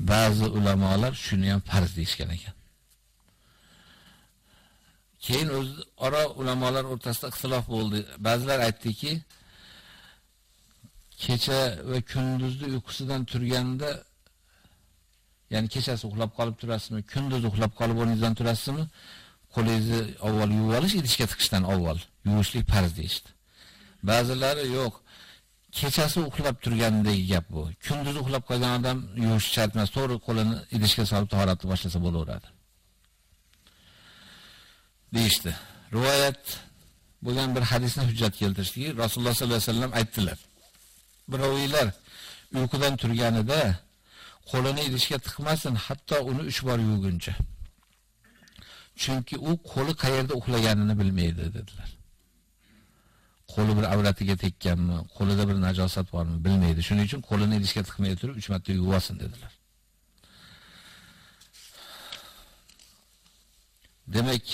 Ba'zi ulamolar shuni ham farz deyshgan ekan. Keyin o'z ora ulamolar o'rtasida ixtilof bo'ldi. Ba'zilar aytdiki, kecha va kunduzni uyqusidan turganda ya'ni kechasi uxlab qolib turasizmi, kunduz uxlab qolib o'rningizdan turasizmi? Qo'lingizni avval yuvib olish idishga tiqishdan avval yuvishlik farz deyshdi. Ba'zilari yo'q. Kechasi uxlab turgandagi gap bu. Kunduz uxlab qolgan odam yuvish shart emas, to'g'ri qo'lini idishga solib tahoratni boshlasa bo'laveradi. deyishdi. Rivoyat bo'lgan bir hadisni hujjat keltirishdiki, Rasululloh sollallohu alayhi vasallam aytdilar. Birovlar uyqudan turganida qo'lini idishga tiqmasin, hatto uni 3 bor yuvguncha. Chunki u qo'li qayerda uxlaganini bilmaydi dedilar. Qo'li bir avratiga tekkanmi, qo'lida bir najosat bormi bilmaydi. Shuning uchun qo'lini idishga tiqmay turib 3 marta yuvasin dedilar. Demak,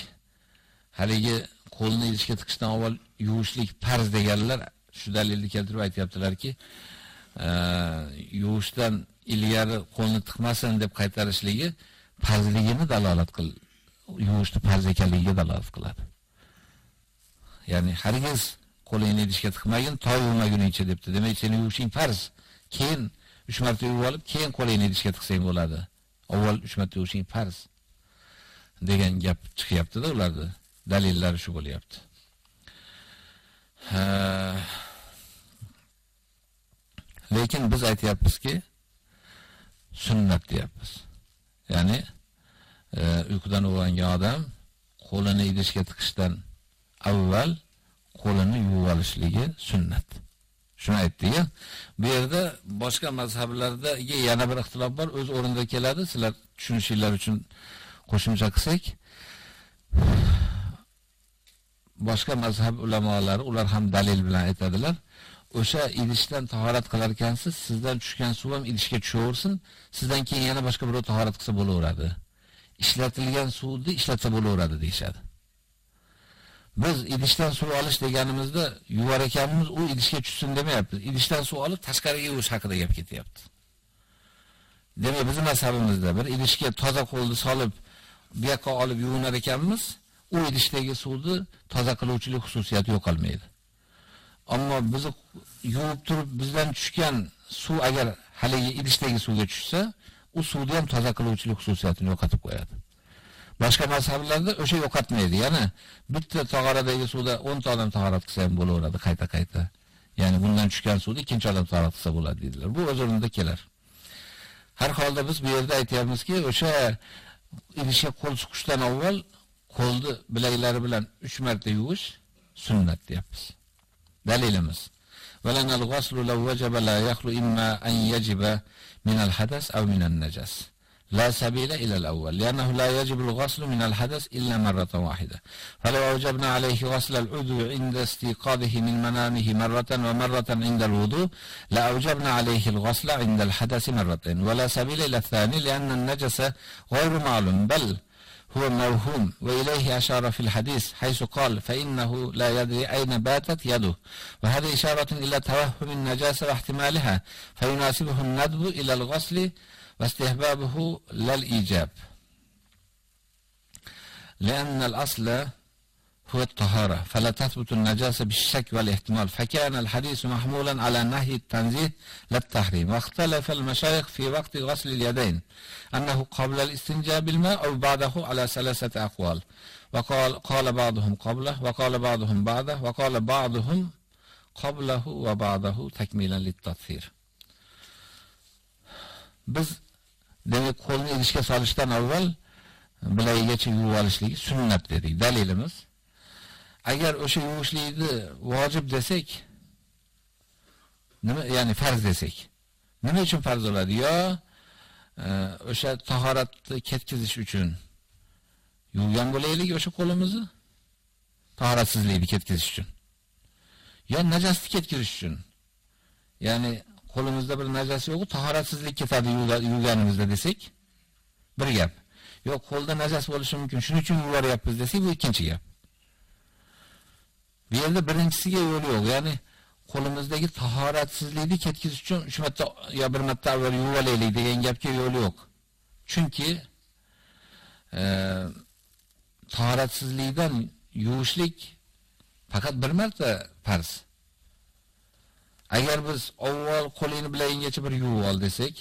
haligi qo'lni idishga tiqishdan avval yuvishlik farz deganlar shu dalilni keltirib aytayaptilarki, e, yuvishdan ilgari qo'lni tiqmasin deb qaytarishligi farzligini dalolat qil, yuvishni farz ekanligiga dalolat qiladi. Ya'ni hargiz qo'lingni idishga tiqmagin, toy yuvmagunicha debdi. Demak, seni yuvishing farz. Keyin 3 marta yuvib olib, keyin qo'lingni idishga tiqsang bo'ladi. Avval 3 marta yuvishing farz degan gap chiqyapti-da ularda. Dalillari shu bo'lyapti. Lekin biz aytyapmizki, sunnat deyapmiz. Ya'ni e, uyqudan uyg'ongan odam qo'lini idishga tiqishdan avval qo'lini yuvib olishligi sunnat. Shuni aytdi-ya. Bu yerda boshqa mazhablarda yana bir ixtilof bor, o'z o'rinda keladi. Sizlar tushunishinglar uchun qo'shimcha qilsak, boshqa mazhab ulamolari ular ham dalil bilan aytadilar. o'sha idishdan tahorat qilar ekansiz, sizdan tushgan suv ham idishga tushaversin, sizdan keyin yana boshqa birov tahorat qilsa bo'laveradi. Ishlatilgan suvni ishlatsa bo'laveradi deyshadi. Biz idishdan suv olish deganimizda yuvar ekanmiz, u idishga tushsin demayapmiz. Idishdan suv olib tashqariga yuvish haqida gap ketyapti. Demak, bizning mazhabimizda bir idishga toza qo'lni solib, bu yoqqa olib yuvinar ekanmiz, u idishdagi suvni toza qiluvchilik xususiyati yo'qolmaydi. Ammo biz yuvib turib bizdan tushgan suv agar haligi idishdagi suvga tushsa, u suvni ham toza qiluvchilik xususiyatini yo'qotib qo'yadi. Boshqa mazhablarda o'sha yo'qotmaydi. Ya'ni bitta tog'oradagi suvda 10 ta odam tahorat qilsa ham bo'laveradi qayta-qayta. Ya'ni bundan tushgan suvni ikkinchi odam tahorat qilsa bo'ladi dedilar. Bu o'z o'rnida kelar. Har holda biz bu yerda aytyapmizki, o'sha idishga qo'l suqishdan avval qo'lni bilaklari bilan 3 marta yuvish sunnat deyapmiz. Dalilimiz ولن الغسل لو وجب لا يخلو إما أن يجب من الحدث أو من النجس لا سبيل إلى الأول لأنه لا يجب الغسل من الحدث إلا مرة واحدة. فلو أوجبنا عليه غسل العضو عند استيقاظه من منامه مرة ومرة عند الوضوء لأوجبنا عليه الغسل عند الحدث مرتين. ولا سبيل إلى الثاني لأن النجس غير معلوم بل هو موهوم. وإليه أشار في الحديث حيث قال فإنه لا يدري أين باتت يده. وهذه إشارة إلى توهم النجاسة واحتمالها فيناسبه الندب إلى الغسل واستحبابه للإيجاب. لأن الأصل هو الطهارة فلا تثبت النجاسة بالشك والاحتمال. فكان الحديث محمولا على نهي التنزيه للتحريم. واختلف المشايخ في وقت غسل اليدين أنه قبل الاستنجاء بالماء أو بعده على ثلاثة أقوال. وقال قال بعضهم قبله وقال بعضهم بعده وقال بعضهم قبله وبعده تكميلا للتطهير. biz demek qo'lni idishga solishdan avval bilagigacha yuvib olishligi sunnat dedik dalilimiz agar o'sha yuvishlikni vojib desak, nima, ya'ni farz desak, nima uchun farz bo'ladi? Yo e, o'sha tahoratni ketkizish uchun yuvgan bo'laylik o'sha qo'limizni tahoratsizlikni ketkizish uchun. Yo najosatni ketkizish uchun. Ya'ni qo'limizda bir najas yo'q, tahoratsizlik ketadi yuvganimizda desak, bir gap. Yo'q, qo'lda najas bo'lishi mumkin, shuning uchun yuvaryapmiz desak, bu ikkinchi gap. Bu yerda birinchisiga yo'l yo'q, ya'ni qo'limizdagi tahoratsizlikni ketkizish uchun shu marta yo bir marta avval yuvalaylik degan gapga yo'l yo'q. Chunki e, tahoratsizlikdan yuvishlik faqat bir marta farz. Agar biz avval qo'lingni bilaginggacha bir yuvib ol desak,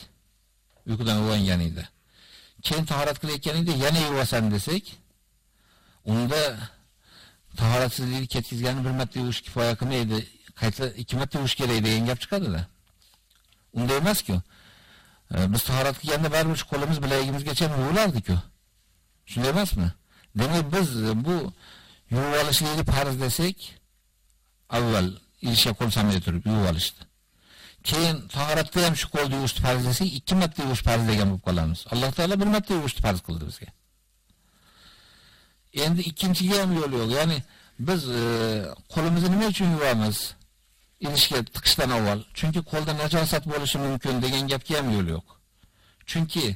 uyqudan uyg'onganingda, keyin tahorat qilayotganingda yana yuvasan desak, unda tahoratsizlikni ketkizgani bir marta yuvish kifoya qilmaydi, qayta ikki marta yuvish kerak degan gap chiqadi-da. Unda emas-ku. E, biz tahorat qilganda baribir qo'limiz bilagimizgacha yuvilardi-ku. Shunday emasmi? Demak, biz bu yuvib olishlikni farz desak, avval ishga qo'l samay turib yuvib olishdi. Keyin tahoratda ham shu qo'lni yuvishni farz desak, ikki marta yuvish farz degan bo'lib qolamiz. Alloh taolo 1 marta yuvishni farz qildi bizga. Endi ikkinchiga ham yo'l yo'q. Ya'ni biz e, qo'limizni nima uchun yuvamiz? Idishga tiqishdan avval. Chunki qo'lda najosat bo'lishi mumkin degan gapga ham yo'l yo'q. Chunki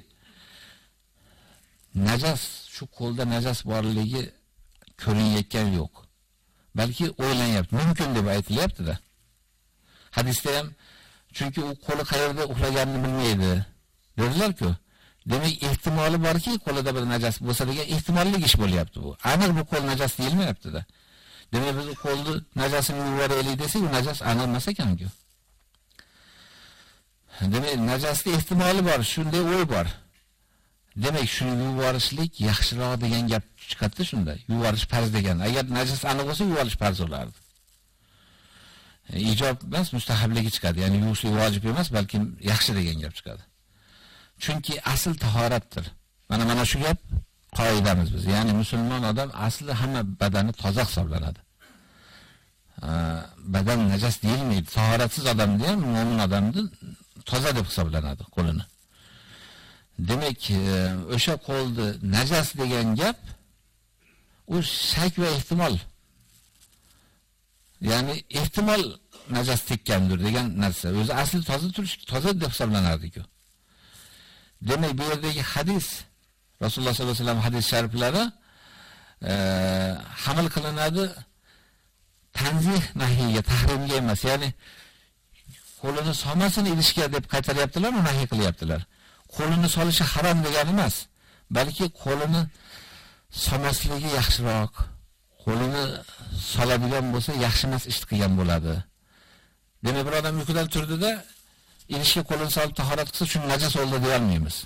najas shu qo'lda najas borligi ko'rinayotgan yo'q. Balki o'ylanyapti, mumkin deb aytilyapti-da. Hadisda ham chunki u qo'li qayerda uxlaganini bilmaydi. Dedilar-ku. Demak, ehtimoli borki, qo'lida bir najas bo'lsa degan ehtimolli ish bo'lyapti bu. Aniq bu qo'l najas deyilmayapti-da. Demak, biz qo'lni najasini yuvaraylik desak, u najas aniq emas ekan-ku. Demak, najasda ehtimoli bor, shunday o'y bor. Demak, shuni yuvorishlik yaxshiroq degan gap chiqadi shunda. Yuvorish farz degan. Agar najis aniq bo'lsa, yuvorish farz bo'lardi. E, ijob emas, mustahabligi chiqadi. Ya'ni yuvish vojib emas, balki yaxshi degan gap chiqadi. Chunki asl tahoratdir. Mana mana shu gap qoidamiz biz. Ya'ni musulmon odam asli hamma badani toza hisoblanadi. badan najas deyilmaydi. Tahoratsiz odamni ham mo'min odamni toza deb hisoblanadi qo'lini. Demek, e, o'sha qo'lni najas degan gap u shak va ehtimol. Ya'ni ehtimol najas tekkandir degan narsa. O'zi asli toza turish, toza deb hisoblanardi-ku. Demak, bu yerdagi hadis Rasululloh sollallohu alayhi vasallam hadis shariflari e, hamil qilinadi tanzih nahiga, tahrimga emas, ya'ni qo'lini solmasin idishga deb qaytaryaptilar, nahiy qilyaptilar. Qo'lini solishi harom degani emas, balki qo'lini solmasligi yaxshiroq. Qo'lini soladigan bo'lsa, yaxshi emas ish qilgan bo'ladi. Demak, bir odam uyqudan turdida, ilishga qo'lini solib tahorat qilsa, shuni najas oldi deya olmaymiz.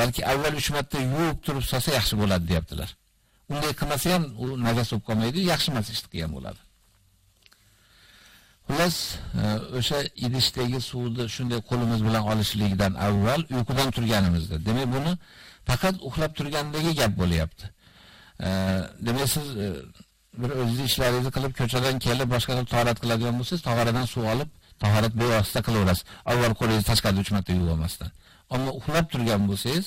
Balki avval 3 marta yuvib turib solsa yaxshi bo'ladi deyaptilar. Unday qilmasa ham u najas bo'lib qolmaydi, yaxshi emas ish qilgan bo'ladi. Xullas, e, o'sha idishdagi suvni shunday qo'limiz bilan olishlikdan avval uyqudan turganimizda. Demak, buni faqat uxlab turgandagi gap bo'lyapti. E, demak, siz e, bir o'zingiz ishlaringizni qilib ko'chadan kelib boshqa qilib tahorat qiladigan bo'lsangiz, tahoradan suv olib, tahorat bevosita qilaverasiz. Avval qo'lingizni tashqarida 3 marta yuvib olmasdan. Ammo uxlab turgan bo'lsangiz,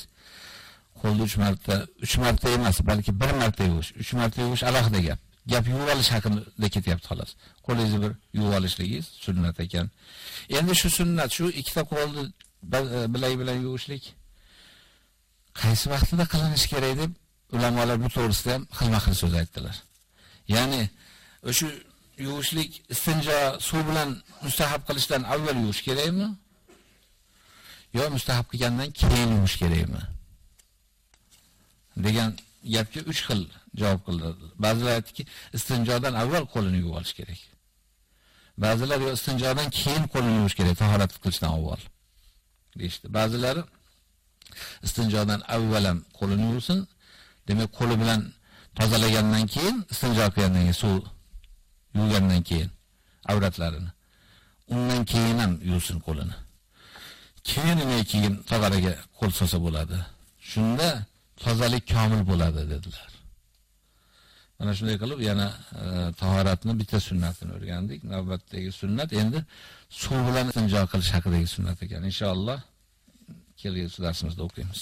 qo'lni 3 marta, 3 marta emas, balki 1 marta yuvish, 3 marta yuvish alohida gap. Gap yuvib olish haqida ketyapti xolos. Qo'lingizni bir yuvib olishligingiz sunnat ekan. Endi shu sunnat, shu ikkita qo'lni e, bilay bilan yuvishlik qaysi vaqtida qilinishi kerak deb ulamolar bu to'g'risida ham xilma-xil so'z aytdilar. Ya'ni e, o'sha yuvishlik istinjo suv bilan mustahab qilishdan avval yuvish kerakmi? Yo mustahab qilgandan keyin yuvish kerakmi? degan gapga 3 xil javob qildilar. Ba'zilar aytdiki, istinjodan avval qo'lini yuvib olish kerak. Ba'zilar yo istinjodan keyin qo'lini yuvish kerak, tahorat qilishdan avval. deydi. Ba'zilari istinjodan avval ham qo'lini yuvsin, demak qo'li bilan tozalagandan keyin istinjo qilgandan keyin suv yuvgandan keyin avratlarini. Undan keyin ham yuvsin qo'lini. Keyin keyin tog'araga qo'l sosa bo'ladi. Shunda tozalik komil bo'ladi dedilar. Mana shunday qilib yana e, tahoratni bitta sunnatini o'rgandik. Navbatdagi sunnat endi suv bilan istinjo qilish haqidagi sunnat ekan. Inshaalloh kelgusi darsimizda o'qiymiz.